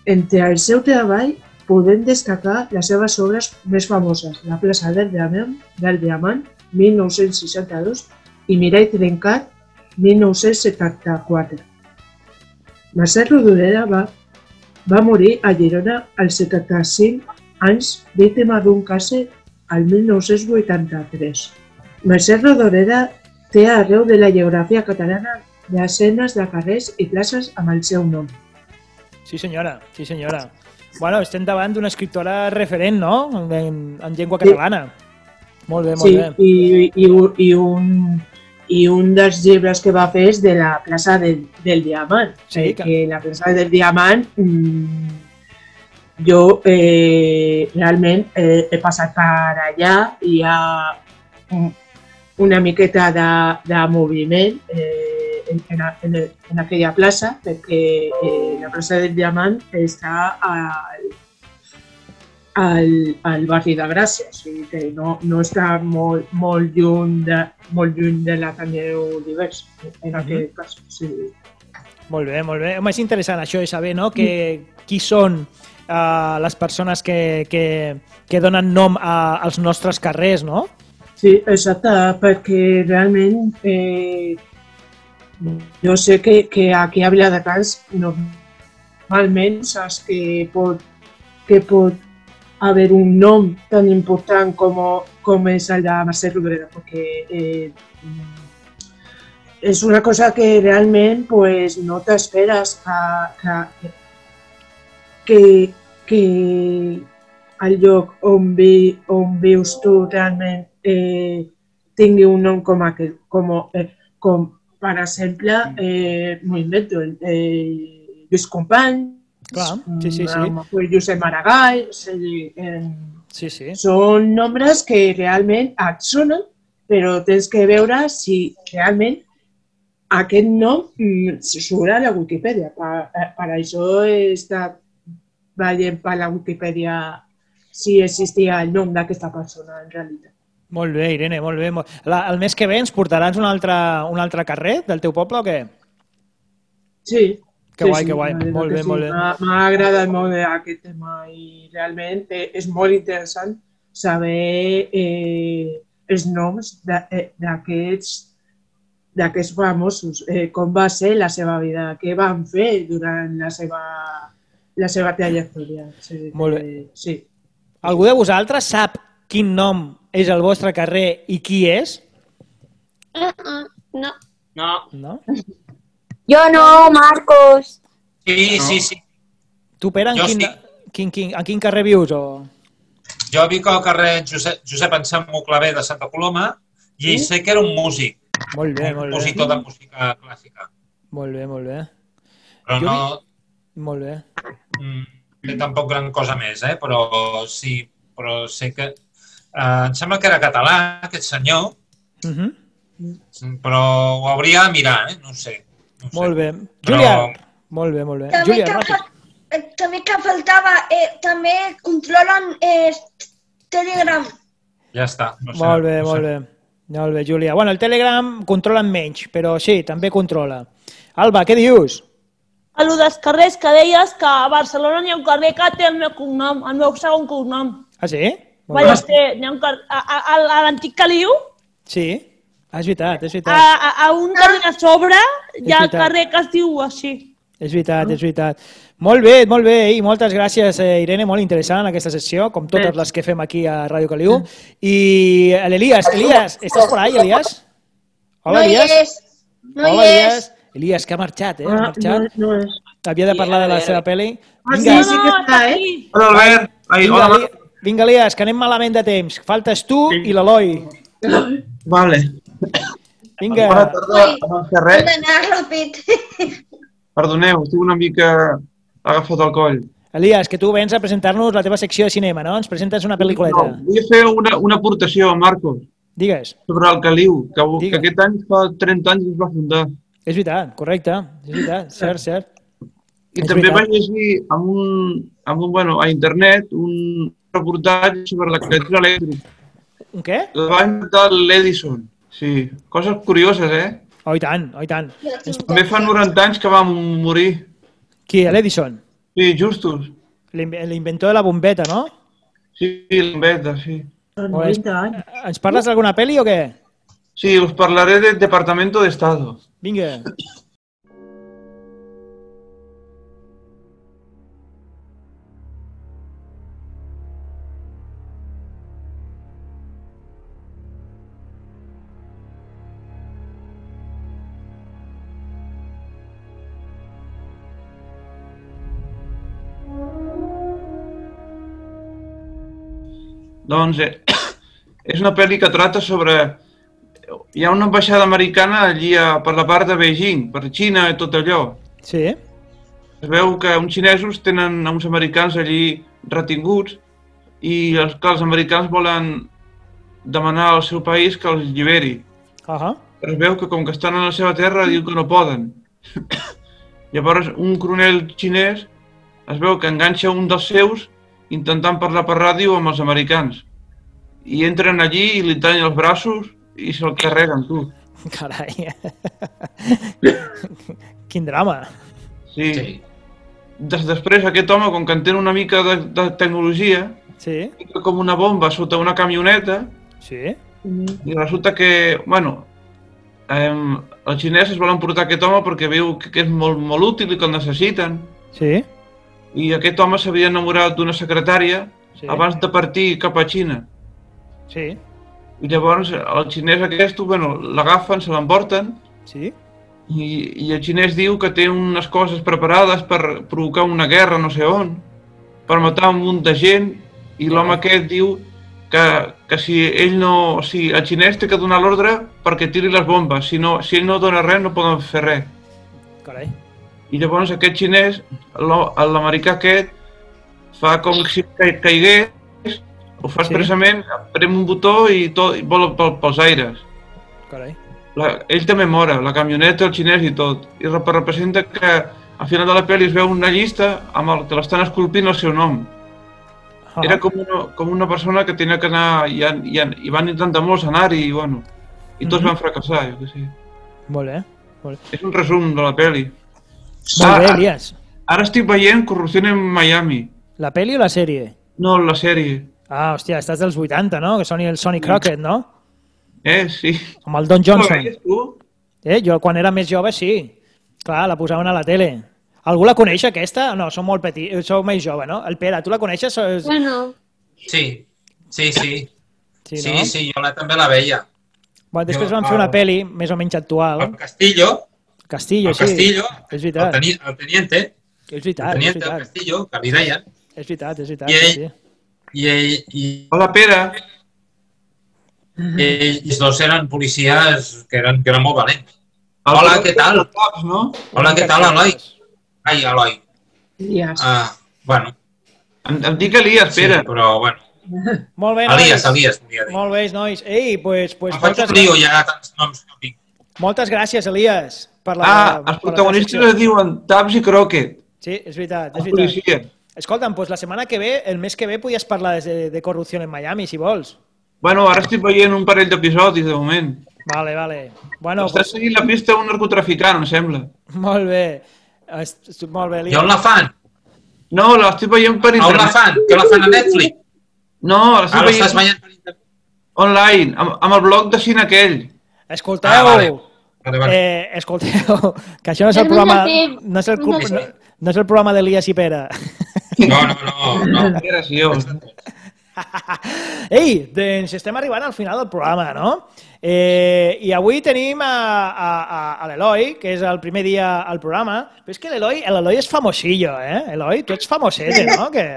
Speaker 4: Entre el seu treball podem destacar les seves obres més famoses, La plaça del Diamant, del Diamant 1962 i Mirall trencat 1974. Mercè Rodoreda va, va morir a Girona als 75 anys víctima d'un càcer al 1983. Mercè Rodoreda té arreu de la geografia catalana desenes de carrers i places amb el seu nom.
Speaker 5: Sí, senyora, sí, senyora. Bueno, estem davant d'una escriptora referent, no?, en, en llengua catalana. Molt bé, molt
Speaker 4: Sí,
Speaker 5: bé.
Speaker 4: i, i, i, un, i un dels llibres que va fer és de la plaça del, del Diamant.
Speaker 5: Sí,
Speaker 4: que... que la plaça del Diamant mm, jo eh, realment eh, he passat per allà i hi ha un, una miqueta de, de moviment eh, en, en, en aquella plaça perquè eh, la plaça del Diamant està al, al, al barri de Gràcia, o sigui que no, no està molt, molt, lluny de, molt lluny de l'Ateneu divers, en aquest cas. Sí.
Speaker 5: Molt bé, molt bé. Home, és interessant això de saber, no?, que qui són uh, les persones que, que, que donen nom a, als nostres carrers, no?
Speaker 4: Sí, exacte, perquè realment eh, jo sé que, que aquí a Viladecans normalment saps que pot, que pot haver un nom tan important com, com és el de Mercè Rodoreda, perquè eh, és una cosa que realment pues, no t'esperes que, que, que, que el lloc on, vi, on vius tu realment eh, tingui un nom com aquest, com, eh, com per exemple, eh, m'ho invento, eh, Lluís Company,
Speaker 5: Clar, sí, sí, sí.
Speaker 4: pues, Josep Maragall, o sigui, eh,
Speaker 5: Sí, sí.
Speaker 4: són nombres que realment et sonen, però tens que veure si realment aquest nom mm, surt a la Wikipedia. Per, eh, per això he estat veient per la Wikipedia si existia el nom d'aquesta persona en realitat.
Speaker 5: Molt bé, Irene, molt bé. Molt... La, el mes que ve ens portaràs un altre, un altre carrer del teu poble o què?
Speaker 4: Sí.
Speaker 5: Que
Speaker 4: sí,
Speaker 5: guai,
Speaker 4: sí,
Speaker 5: que guai. Molt bé,
Speaker 4: que sí.
Speaker 5: molt bé.
Speaker 4: M'ha- agradat molt aquest tema i realment eh, és molt interessant saber eh, els noms eh, d'aquests d'aquests famosos, eh, com va ser la seva vida, què van fer durant la seva, la seva trajectòria. Sí,
Speaker 5: Molt bé.
Speaker 4: eh, Sí.
Speaker 5: Algú de vosaltres sap quin nom és el vostre carrer i qui és?
Speaker 2: Uh -uh, no.
Speaker 3: No.
Speaker 5: No?
Speaker 14: Jo no, Marcos.
Speaker 1: Sí, sí, sí.
Speaker 5: Tu, Pere, en
Speaker 1: Jo
Speaker 5: quin,
Speaker 1: sí.
Speaker 5: quin, quin, en quin carrer vius? O...
Speaker 1: Jo vic al carrer Josep, Josep Anselmo Clavé de Santa Coloma i
Speaker 5: Sí?
Speaker 1: sé que era un músic,
Speaker 5: Molt bé,
Speaker 1: un
Speaker 5: molt bé.
Speaker 1: compositor de música clàssica.
Speaker 5: Molt bé, molt bé.
Speaker 1: Però
Speaker 5: Jo
Speaker 1: no
Speaker 5: Molt bé.
Speaker 1: mm, tampoc gran cosa més, eh? però sí, però sé que... Eh, em sembla que era català, aquest senyor,
Speaker 5: Uh -huh.
Speaker 1: però ho hauria de mirar, eh? no ho sé. No ho sé.
Speaker 5: Molt bé.
Speaker 1: Però-
Speaker 5: Júlia, molt bé, molt bé.
Speaker 9: També
Speaker 5: Júlia,
Speaker 9: que, fa- eh, també que faltava, eh, també controlen eh, Telegram.
Speaker 1: Ja està. No sé,
Speaker 5: Molt bé,
Speaker 1: no sé.
Speaker 5: molt bé. Molt bé, Júlia. Bueno, el Telegram controlen menys, però sí, també controla. Alba, què dius?
Speaker 8: A lo dels carrers que deies que a Barcelona n'hi ha un carrer que té el meu cognom, el meu segon cognom.
Speaker 5: Ah, sí? Molt
Speaker 8: té, n'hi ha un carrer... A, a, a, a l'antic Caliu,
Speaker 5: Sí, és veritat, és
Speaker 8: a,
Speaker 5: veritat.
Speaker 8: a, a un carrer a sobre, hi ha el carrer que es diu així.
Speaker 5: És veritat, és veritat. Molt bé, molt bé, i moltes gràcies, eh, Irene, molt interessant aquesta sessió, com totes les que fem aquí a Ràdio Caliu. I l'Elias, Elias, estàs por ahí, Elias? Hola,
Speaker 9: no hi
Speaker 5: Elias.
Speaker 9: és. No
Speaker 5: Hola,
Speaker 9: hi
Speaker 5: Elias.
Speaker 9: és.
Speaker 5: Elias, que ha marxat, eh? Ha
Speaker 4: Ah,
Speaker 5: marxat.
Speaker 4: no, no és.
Speaker 5: Havia de parlar de la seva pel·li.
Speaker 4: Ah, sí,
Speaker 5: Vinga,
Speaker 4: sí que està, eh?
Speaker 10: Hola, Albert. Ai,
Speaker 5: vinga,
Speaker 10: hola,
Speaker 5: Eli- vinga, Elias, que anem malament de temps. Faltes tu i l'Eloi.
Speaker 10: Vale.
Speaker 5: Vinga.
Speaker 10: Bona tarda, abans que
Speaker 9: Hem
Speaker 10: res.
Speaker 9: d'anar ràpid.
Speaker 10: Perdoneu, estic una mica agafat al coll.
Speaker 5: Elias, que tu vens a presentar-nos la teva secció de cinema, no? Ens presentes una pel·lículeta.
Speaker 10: No, vull fer una, una aportació, Marcos,
Speaker 5: Digues.
Speaker 10: sobre el Caliu, que, que aquest any fa 30 anys que es va fundar.
Speaker 5: És veritat, correcte. És veritat, cert, cert.
Speaker 10: I
Speaker 5: És
Speaker 10: també
Speaker 5: veritat.
Speaker 10: vaig llegir amb un, amb un, bueno, a internet un reportatge sobre la cadira elèctrica.
Speaker 5: Un què?
Speaker 10: La va inventar l'Edison. Sí, coses curioses, eh?
Speaker 5: Oh, i tant, oh, i tant.
Speaker 10: També fa 90 anys que va morir.
Speaker 5: Qui, l'Edison?
Speaker 10: Sí, justos.
Speaker 5: L'inv- L'inventor de la bombeta, no?
Speaker 10: Sí, l'Embeta, sí.
Speaker 5: O ens, ens parles d'alguna pel·li o què?
Speaker 10: Sí, us parlaré del Departamento de Estado.
Speaker 5: Vinga.
Speaker 10: Doncs eh, és una pel·li que tracta sobre... Hi ha una ambaixada americana allí a, per la part de Beijing, per Xina i tot allò.
Speaker 5: Sí.
Speaker 10: Es veu que uns xinesos tenen uns americans allí retinguts i els, que els americans volen demanar al seu país que els lliberi.
Speaker 5: Uh -huh.
Speaker 10: Però es veu que com que estan a la seva terra diu que no poden. Llavors un coronel xinès es veu que enganxa un dels seus intentant parlar per ràdio amb els americans. I entren allí i li tallen els braços i se'l carreguen, tu.
Speaker 5: Carai. Quin drama.
Speaker 10: Sí. sí. Des, després aquest home, com que entén una mica de, de tecnologia,
Speaker 5: Sí.
Speaker 10: fica com una bomba sota una camioneta
Speaker 5: Sí.
Speaker 10: i resulta que, bueno, eh, els xinesos volen portar aquest home perquè veu que, que és molt, molt útil i que el necessiten.
Speaker 5: Sí.
Speaker 10: I aquest home s'havia enamorat d'una secretària
Speaker 5: Sí.
Speaker 10: abans de partir cap a Xina.
Speaker 5: Sí.
Speaker 10: I llavors el xinès aquest, bueno, l'agafen, se l'emporten
Speaker 5: Sí.
Speaker 10: i, i el xinès diu que té unes coses preparades per provocar una guerra no sé on, per matar un munt de gent i l'home aquest diu que, que si ell no... O sigui, el xinès té que donar l'ordre perquè tiri les bombes, si, no, si ell no dona res no poden fer res.
Speaker 5: Carai.
Speaker 10: I llavors aquest xinès, l'americà aquest, fa com si ca- caigués, ho fa
Speaker 5: Sí.
Speaker 10: expressament, prem un botó i, tot, i vola pel, pels aires.
Speaker 5: Carai.
Speaker 10: La, ell també mora, la camioneta, el xinès i tot. I rep- representa que al final de la pel·li es veu una llista amb el que l'estan esculpint el seu nom.
Speaker 5: Ah.
Speaker 10: Era com una, com una persona que tenia que anar, i, i, i van intentar molts anar-hi, i bueno, i tots
Speaker 5: Mhm.
Speaker 10: van fracassar, jo què sé.
Speaker 5: Molt bé. Molt bé,
Speaker 10: És un resum de la pel·li.
Speaker 5: Molt bé
Speaker 10: Ah,
Speaker 5: Elias.
Speaker 10: Ara estic veient Corrupció en Miami.
Speaker 5: La pel·li o la sèrie?
Speaker 10: No, la sèrie.
Speaker 5: Ah, hòstia, estàs dels 80, no? Que són el Sonny Crockett, no?
Speaker 10: Eh, sí.
Speaker 5: Amb el Don Johnson.
Speaker 10: Veies, tu?
Speaker 5: Eh, jo quan era més jove sí. Clar, la posaven a la tele. Algú la coneix aquesta? No, sou molt petit, sou més jove, no? El Pere, tu la coneixes?
Speaker 2: Bueno,
Speaker 1: Sí, sí, sí.
Speaker 5: Sí,
Speaker 1: Sí,
Speaker 5: no?
Speaker 1: sí, jo la, també la veia.
Speaker 5: Bueno, després
Speaker 1: Jo,
Speaker 5: van fer una
Speaker 1: el-
Speaker 5: pel·li més o menys actual.
Speaker 1: El Castillo,
Speaker 5: Castillo,
Speaker 1: el
Speaker 5: sí.
Speaker 1: Castillo,
Speaker 5: És
Speaker 1: el,
Speaker 5: veritat.
Speaker 1: teni, el teniente,
Speaker 5: És
Speaker 1: el
Speaker 5: veritat, és
Speaker 1: teniente, el
Speaker 5: veritat.
Speaker 1: Castillo, que li deien,
Speaker 5: És veritat, és veritat.
Speaker 1: I ell-
Speaker 5: sí.
Speaker 1: i ell, i,
Speaker 10: Hola, Pere.
Speaker 1: i ells dos eren policies que eren, que eren molt valents.
Speaker 10: El
Speaker 1: Hola, què tal?
Speaker 10: Cops, no?
Speaker 1: Hola, què tal, Eloi? Ai, Eloi.
Speaker 4: Elias.
Speaker 1: Ah, bueno,
Speaker 10: Em, em dic Elias,
Speaker 1: sí,
Speaker 10: Pere.
Speaker 1: però bueno.
Speaker 5: Molt bé, nois.
Speaker 1: Elias, Elias, volia dir.
Speaker 5: Molt bé, nois. Ei, pues, pues
Speaker 1: Em faig un lío ja, tants noms que tinc.
Speaker 5: moltes gràcies, Elias, per la...
Speaker 10: Ah,
Speaker 5: per
Speaker 10: els protagonistes es diuen Tabs i Crockett.
Speaker 5: Sí, és veritat, és veritat.
Speaker 10: policia.
Speaker 5: Escolta'm, pues la setmana que ve, el mes que ve, podies parlar de, de corrupció en Miami, si vols.
Speaker 10: Bueno, ara estic veient un parell d'episodis, de moment.
Speaker 5: Vale, vale. Bueno,
Speaker 10: Està
Speaker 5: pues,
Speaker 10: seguint la pista un narcotraficant, em sembla.
Speaker 5: molt bé. Est- Molt bé,
Speaker 1: I on la fan?
Speaker 10: No, l'estic veient per
Speaker 1: A on la
Speaker 10: internet.
Speaker 1: fan? Que la fan a Netflix?
Speaker 10: No, l'estic
Speaker 1: Ah,
Speaker 10: veient
Speaker 1: veient per internet?
Speaker 10: online, amb, amb el blog de cine aquell.
Speaker 5: Escolteu,
Speaker 1: Ah, vale. Vale, vale.
Speaker 5: eh, escolteu, que això no és el programa, no és el, club, no, no és el programa d'Elias i Pere.
Speaker 1: No, no, no. no.
Speaker 10: Que graciós.
Speaker 5: Ei, doncs estem arribant al final del programa, no? Eh, I avui tenim a, a, a, a l'Eloi, que és el primer dia al programa, però és que l'Eloi és famosillo, eh? Eloi, tu ets famosete, no? Que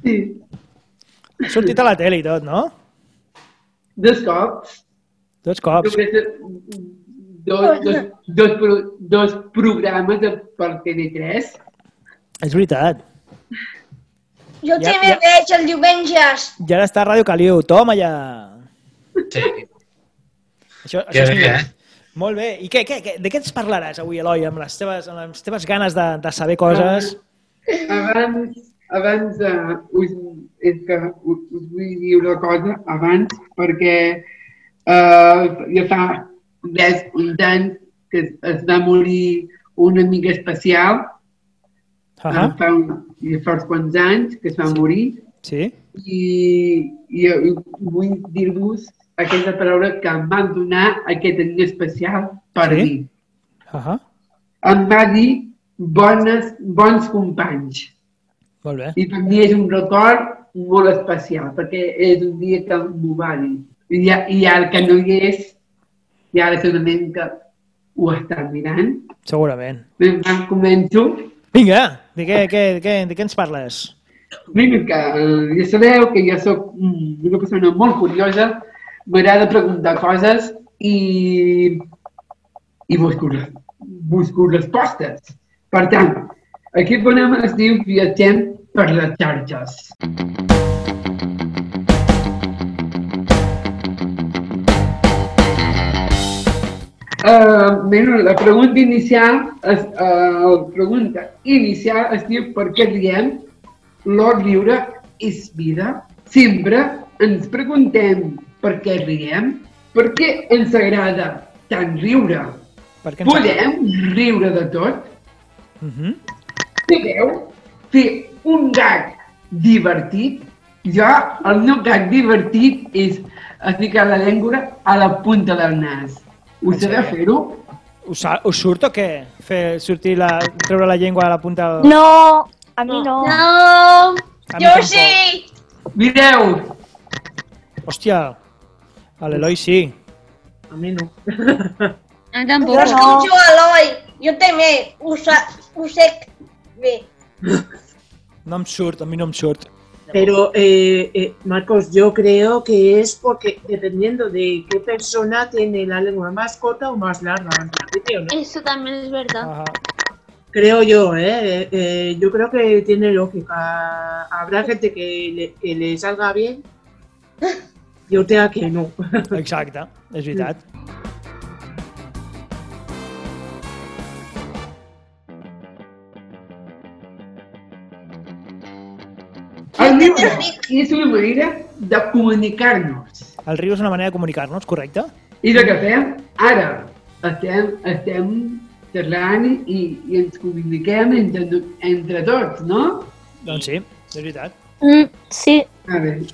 Speaker 6: Sí,
Speaker 5: has sortit a la tele i tot, no?
Speaker 6: dos cops.
Speaker 5: Dos cops.
Speaker 6: Dos, dos, dos, pro- dos programes de, per TV3.
Speaker 5: És veritat.
Speaker 9: Jo
Speaker 5: Ja-
Speaker 9: també
Speaker 5: ja-
Speaker 9: veig els diumenges.
Speaker 5: I ara està a Ràdio Caliu. Toma ja.
Speaker 1: Sí.
Speaker 5: Això,
Speaker 1: Que
Speaker 5: és
Speaker 1: bé,
Speaker 5: millor.
Speaker 1: eh?
Speaker 5: Molt bé. I què, què, què, de què ens parlaràs avui, Eloi, amb les teves, amb les teves ganes de, de saber coses?
Speaker 6: Abans, abans uh, us, és que us, us vull dir una cosa abans, perquè uh, ja fa 10 uns anys que es, va morir una amiga especial,
Speaker 5: Uh
Speaker 6: uh
Speaker 5: -huh.
Speaker 6: fa, un, ja fa uns quants anys que es va morir,
Speaker 5: Sí?
Speaker 6: i, i jo vull dir-vos aquesta paraula que em van donar aquest any especial per
Speaker 5: Sí?
Speaker 6: mi.
Speaker 5: Uh -huh.
Speaker 6: Em va dir bones, bons companys.
Speaker 5: Molt bé.
Speaker 6: I per mi és un record molt especial, perquè és un dia que m'ho va dir. I, I ara que no hi és, i ara segurament que ho està mirant.
Speaker 5: Segurament.
Speaker 6: Ben, començo.
Speaker 5: Vinga, de què, què, de què, de què ens parles?
Speaker 6: Vinga, que ja sabeu que jo sóc mm, una persona molt curiosa, m'agrada preguntar coses i, i busco, busco respostes. Per tant, aquest programa es diu Viatgem per les xarxes. Uh, bueno, la pregunta inicial, és, uh, la pregunta inicial es diu per què riem? L'or riure és vida. Sempre ens preguntem per què riem, per què ens agrada tant riure.
Speaker 5: Ens
Speaker 6: Podem riure de tot?
Speaker 5: Uh -huh.
Speaker 6: Podeu fer un gag divertit? Jo, el meu gag divertit és ficar la llengua a la punta del nas. Ho sabeu fer-ho?
Speaker 5: Us, us surt o què? Fer sortir la, treure la llengua a la punta del...
Speaker 14: No, a mi no.
Speaker 9: No,
Speaker 5: mi
Speaker 9: jo
Speaker 5: tampoc.
Speaker 9: sí.
Speaker 6: Mireu,
Speaker 5: Hòstia, a l'Eloi sí.
Speaker 4: A mi no.
Speaker 2: A mi
Speaker 9: Jo
Speaker 2: tampoc.
Speaker 9: escucho a Eloi. Jo també ho, sa, ho sé bé.
Speaker 5: No em surt, a mi no em surt.
Speaker 4: Pero, eh, eh, Marcos, yo creo que es porque dependiendo de qué persona tiene la lengua más corta o más larga. ¿no?
Speaker 2: Eso también es verdad.
Speaker 5: Ajá.
Speaker 4: Creo yo, ¿eh? Eh, eh, Yo creo que tiene lógica. Habrá gente que le, que le salga bien y otra que no.
Speaker 5: Exacte, és veritat.
Speaker 6: el riure és una manera de comunicar-nos.
Speaker 5: El riu és una manera de comunicar-nos, correcte?
Speaker 6: I de què fem? Ara estem, estem xerrant i, i ens comuniquem entre, entre tots, no?
Speaker 5: Doncs sí, és veritat.
Speaker 14: Mm, sí.
Speaker 6: A veure,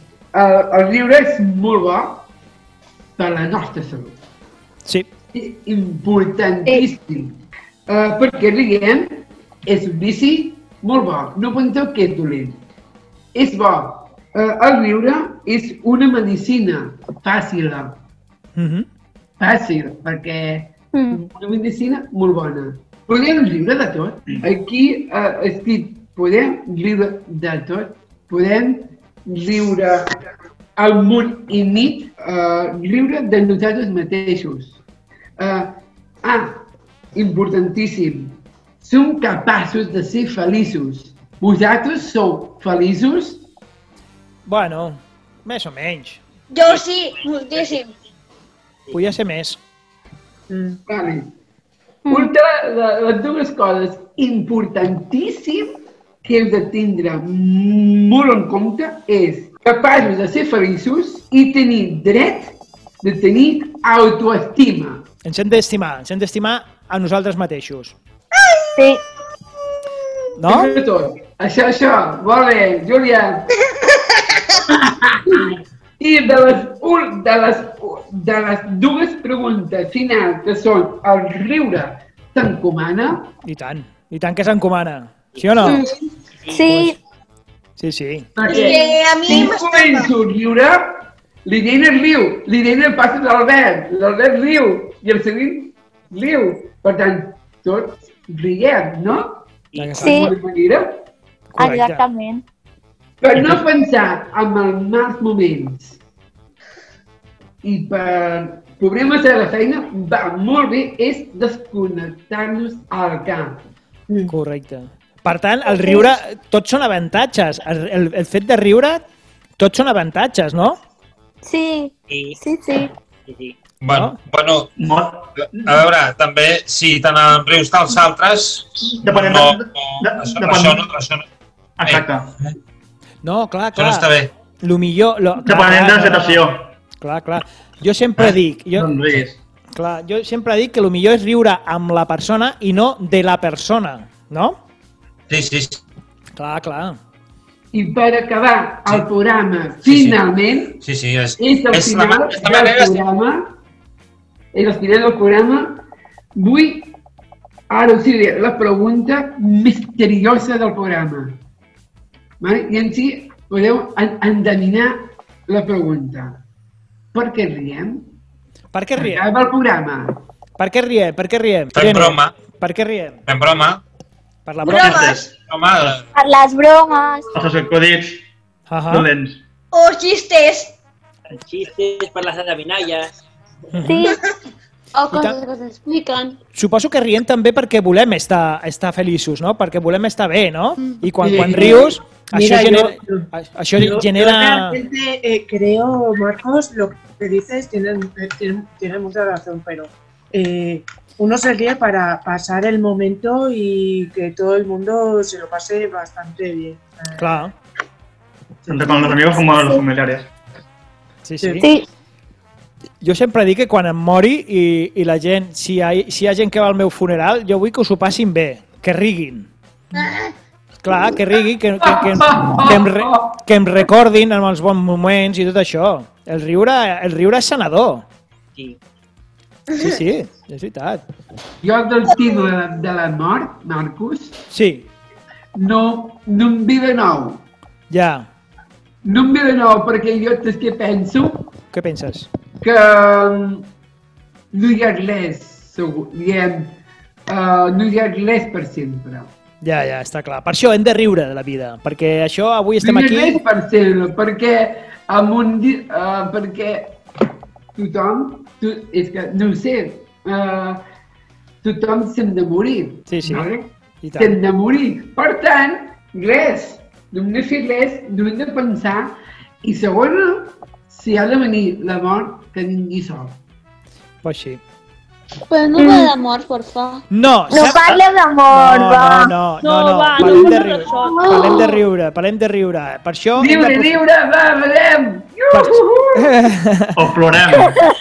Speaker 6: el, el riure és molt bo per la nostra salut.
Speaker 5: Sí.
Speaker 6: És importantíssim. Uh, perquè riguem és un vici molt bo. No penseu que és dolent. És bo eh, el riure és una medicina fàcil,
Speaker 5: Mm -hmm.
Speaker 6: fàcil, perquè una medicina molt bona. Podem riure de tot. Aquí eh, escrit, podem riure de tot. Podem riure al món i nit, eh, riure de nosaltres mateixos. Eh, ah, importantíssim. Som capaços de ser feliços. Vosaltres sou feliços?
Speaker 5: Bueno, més o menys.
Speaker 9: Jo sí, moltíssim.
Speaker 5: Podia ser més.
Speaker 6: Vale. Una de de les dues coses importantíssim que hem de tindre molt en compte és capaços de ser feliços i tenir dret de tenir autoestima.
Speaker 5: Ens hem d'estimar, ens hem d'estimar a nosaltres mateixos.
Speaker 14: Sí.
Speaker 5: No?
Speaker 6: Això és tot. Això, això. Molt bé, Júlia. I de les, un, de, les, de les dues preguntes finals, que són el riure t'encomana,
Speaker 5: I tant, i tant que s'encomana. Sí o no?
Speaker 14: Sí.
Speaker 5: Sí, sí.
Speaker 6: perquè
Speaker 9: que a mi
Speaker 6: si començo a riure, l'Irene riu, l'Irene passa de l'Albert, l'Albert riu, i el següent riu. Per tant, tots riguem, no?
Speaker 14: Sí.
Speaker 6: D'alguna manera.
Speaker 14: Exactament.
Speaker 6: Per no pensar en els mals moments i per problemes de la feina, va molt bé, és desconnectar-nos al camp.
Speaker 5: Correcte. Per tant, el riure, tots són avantatges. El, el, el fet de riure, tots són avantatges, no?
Speaker 14: Sí.
Speaker 3: Sí.
Speaker 14: Sí, sí.
Speaker 3: Sí, sí.
Speaker 1: Bueno, bueno, a veure, també, si te n'enrius dels altres,
Speaker 7: Depenent
Speaker 1: no,
Speaker 7: de-
Speaker 1: no,
Speaker 7: de-
Speaker 1: això,
Speaker 7: depenent-
Speaker 1: això, no, això no.
Speaker 7: Exacte.
Speaker 5: No, clar,
Speaker 1: Això no
Speaker 5: clar.
Speaker 1: està bé.
Speaker 5: Lo millor... Lo,
Speaker 7: Depenent de la situació.
Speaker 5: Clar, clar. Jo sempre dic... Jo,
Speaker 7: riguis.
Speaker 5: clar, jo sempre dic que el millor és riure amb la persona i no de la persona, no?
Speaker 1: Sí, sí, sí.
Speaker 5: Clar, clar.
Speaker 6: I per acabar el programa, finalment,
Speaker 1: Sí, sí, és,
Speaker 6: és el
Speaker 1: és la,
Speaker 6: final
Speaker 1: és la
Speaker 6: del
Speaker 1: manera...
Speaker 6: programa, és el final del programa, vull, ara us diré la pregunta misteriosa del programa. Vale? I en si podeu en- endevinar la pregunta. Per què riem?
Speaker 5: Per què riem?
Speaker 6: Acaba el programa.
Speaker 5: Per què riem? Per què riem?
Speaker 1: Fem broma.
Speaker 5: Per què riem?
Speaker 1: Fem broma.
Speaker 5: Per la broma.
Speaker 9: Bromes
Speaker 1: Home,
Speaker 14: Per les bromes.
Speaker 7: Els acudits
Speaker 5: Ahà.
Speaker 7: dolents.
Speaker 9: o xistes.
Speaker 3: Els xistes per les endevinalles.
Speaker 14: Sí.
Speaker 2: O coses que t'expliquen.
Speaker 5: Suposo que riem també perquè volem estar, estar feliços, no? Perquè volem estar bé, no? I quan,
Speaker 4: Sí.
Speaker 5: quan rius, això
Speaker 4: Mira, yo-
Speaker 5: genera... Això
Speaker 4: Yo- yo
Speaker 5: genera...
Speaker 4: realmente eh, creo, Marcos, lo que dices tiene, tiene, tiene mucha razón, pero eh, uno se ríe para pasar el momento y que todo el mundo se lo pase bastante bien. Eh,
Speaker 5: Clar,
Speaker 7: Tanto con los amigos como los familiares.
Speaker 5: sí, sí.
Speaker 14: Sí.
Speaker 5: Jo sempre dic que quan em mori i, i la gent, si hi, ha, si hi ha gent que va al meu funeral, jo vull que us ho passin bé, que riguin. Clar, que riguin, que, que, que, que, em, re, que em recordin en els bons moments i tot això. El riure, el riure és sanador.
Speaker 3: Sí.
Speaker 5: Sí, sí, és veritat.
Speaker 6: Jo del tema de la, de la mort, Marcus,
Speaker 5: Sí,
Speaker 6: no, no em ve de nou.
Speaker 5: ja.
Speaker 6: No em ve de nou perquè jo és que penso
Speaker 5: Què penses?
Speaker 6: Que mm, no hi ha res, segur, diem, uh, no hi ha res per sempre.
Speaker 5: Ja, ja, està clar. Per això hem de riure de la vida, perquè això avui estem
Speaker 6: no hi ha
Speaker 5: aquí...
Speaker 6: res per sempre, perquè amb un uh, perquè tothom, tu, és que no ho sé, uh, tothom s'hem de morir.
Speaker 5: Sí, sí. Tant.
Speaker 6: S'hem de morir. Per tant, res, no hem de fer res, no hem de pensar. I segona, si ha de venir la mort, que vingui sol.
Speaker 5: Pues sí.
Speaker 2: Però no va d'amor, porfa.
Speaker 5: No,
Speaker 14: No
Speaker 5: sap-
Speaker 14: parleu d'amor,
Speaker 5: no,
Speaker 14: va.
Speaker 5: no, no,
Speaker 8: No,
Speaker 5: no, no,
Speaker 8: va, no
Speaker 5: parlem de
Speaker 8: parlem
Speaker 5: riure, parlem de riure, parlem de riure. Per això... hem de
Speaker 6: Riure, riure, va, veurem!
Speaker 7: O plorem.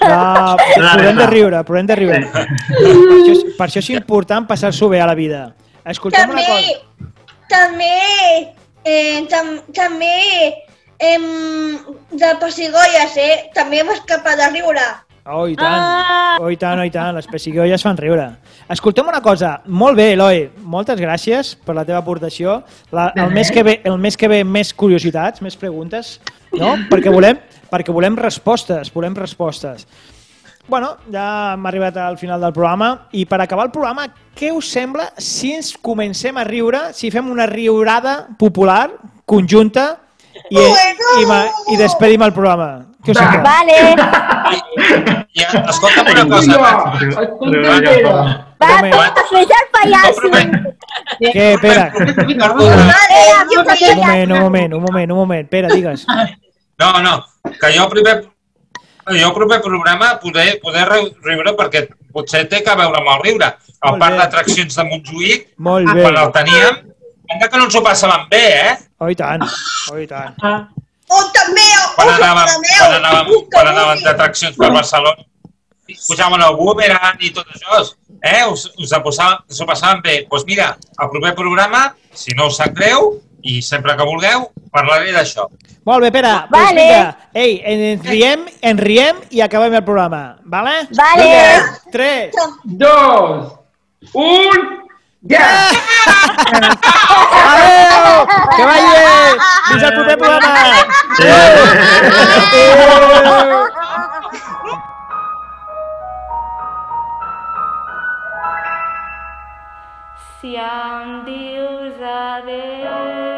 Speaker 5: No, podem de riure, podem de riure. Per això, és- per això és important passar-s'ho bé a la vida. Escolta'm una
Speaker 9: També,
Speaker 5: cosa.
Speaker 9: també, eh, tam, també, em, de pessigolles, eh? També vas capar de riure.
Speaker 5: Oh, i tant, oh, i tant, oh, i tant, les pessigolles fan riure. Escoltem una cosa, molt bé, Eloi, moltes gràcies per la teva aportació. La, el, mes que ve, el mes que ve més curiositats, més preguntes, no? Perquè volem, perquè volem respostes, volem respostes. Bueno, ja hem arribat al final del programa i per acabar el programa, què us sembla si ens comencem a riure, si fem una riurada popular, conjunta, i, i, ma- i despedim el programa? Què us sembla?
Speaker 15: Vale.
Speaker 1: I, escolta'm una cosa.
Speaker 15: Va, vinga, fes el pallasso.
Speaker 5: Què, Pere? Un moment, un moment, un moment, un moment. Pere, digues.
Speaker 1: No, no, que jo el primer, jo el primer programa poder, poder ri- riure perquè potser té que veure amb el riure. El parc d'atraccions de Montjuïc,
Speaker 5: Molt bé.
Speaker 1: quan el teníem, sembla que no ens ho passàvem bé, eh?
Speaker 5: Oh, i tant, oh, i tant. Ah.
Speaker 9: Oh, també,
Speaker 1: quan anàvem, quan anàvem, quan anàvem d'atraccions per Barcelona, pujàvem el boomerang i tot això, eh? Us, us, posàvem, us ho passàvem bé. Doncs pues mira, el proper programa, si no us sap greu, i sempre que vulgueu, parlaré d'això.
Speaker 5: Molt bé, Pere. Doncs
Speaker 15: vale.
Speaker 5: Doncs vinga, ei, ens riem, ens riem i acabem el programa, vale?
Speaker 15: Vale.
Speaker 6: 3, 2, 1...
Speaker 5: Ya! ¡Que
Speaker 16: vaya! ¡Misa tu pepuana! Siam diusa de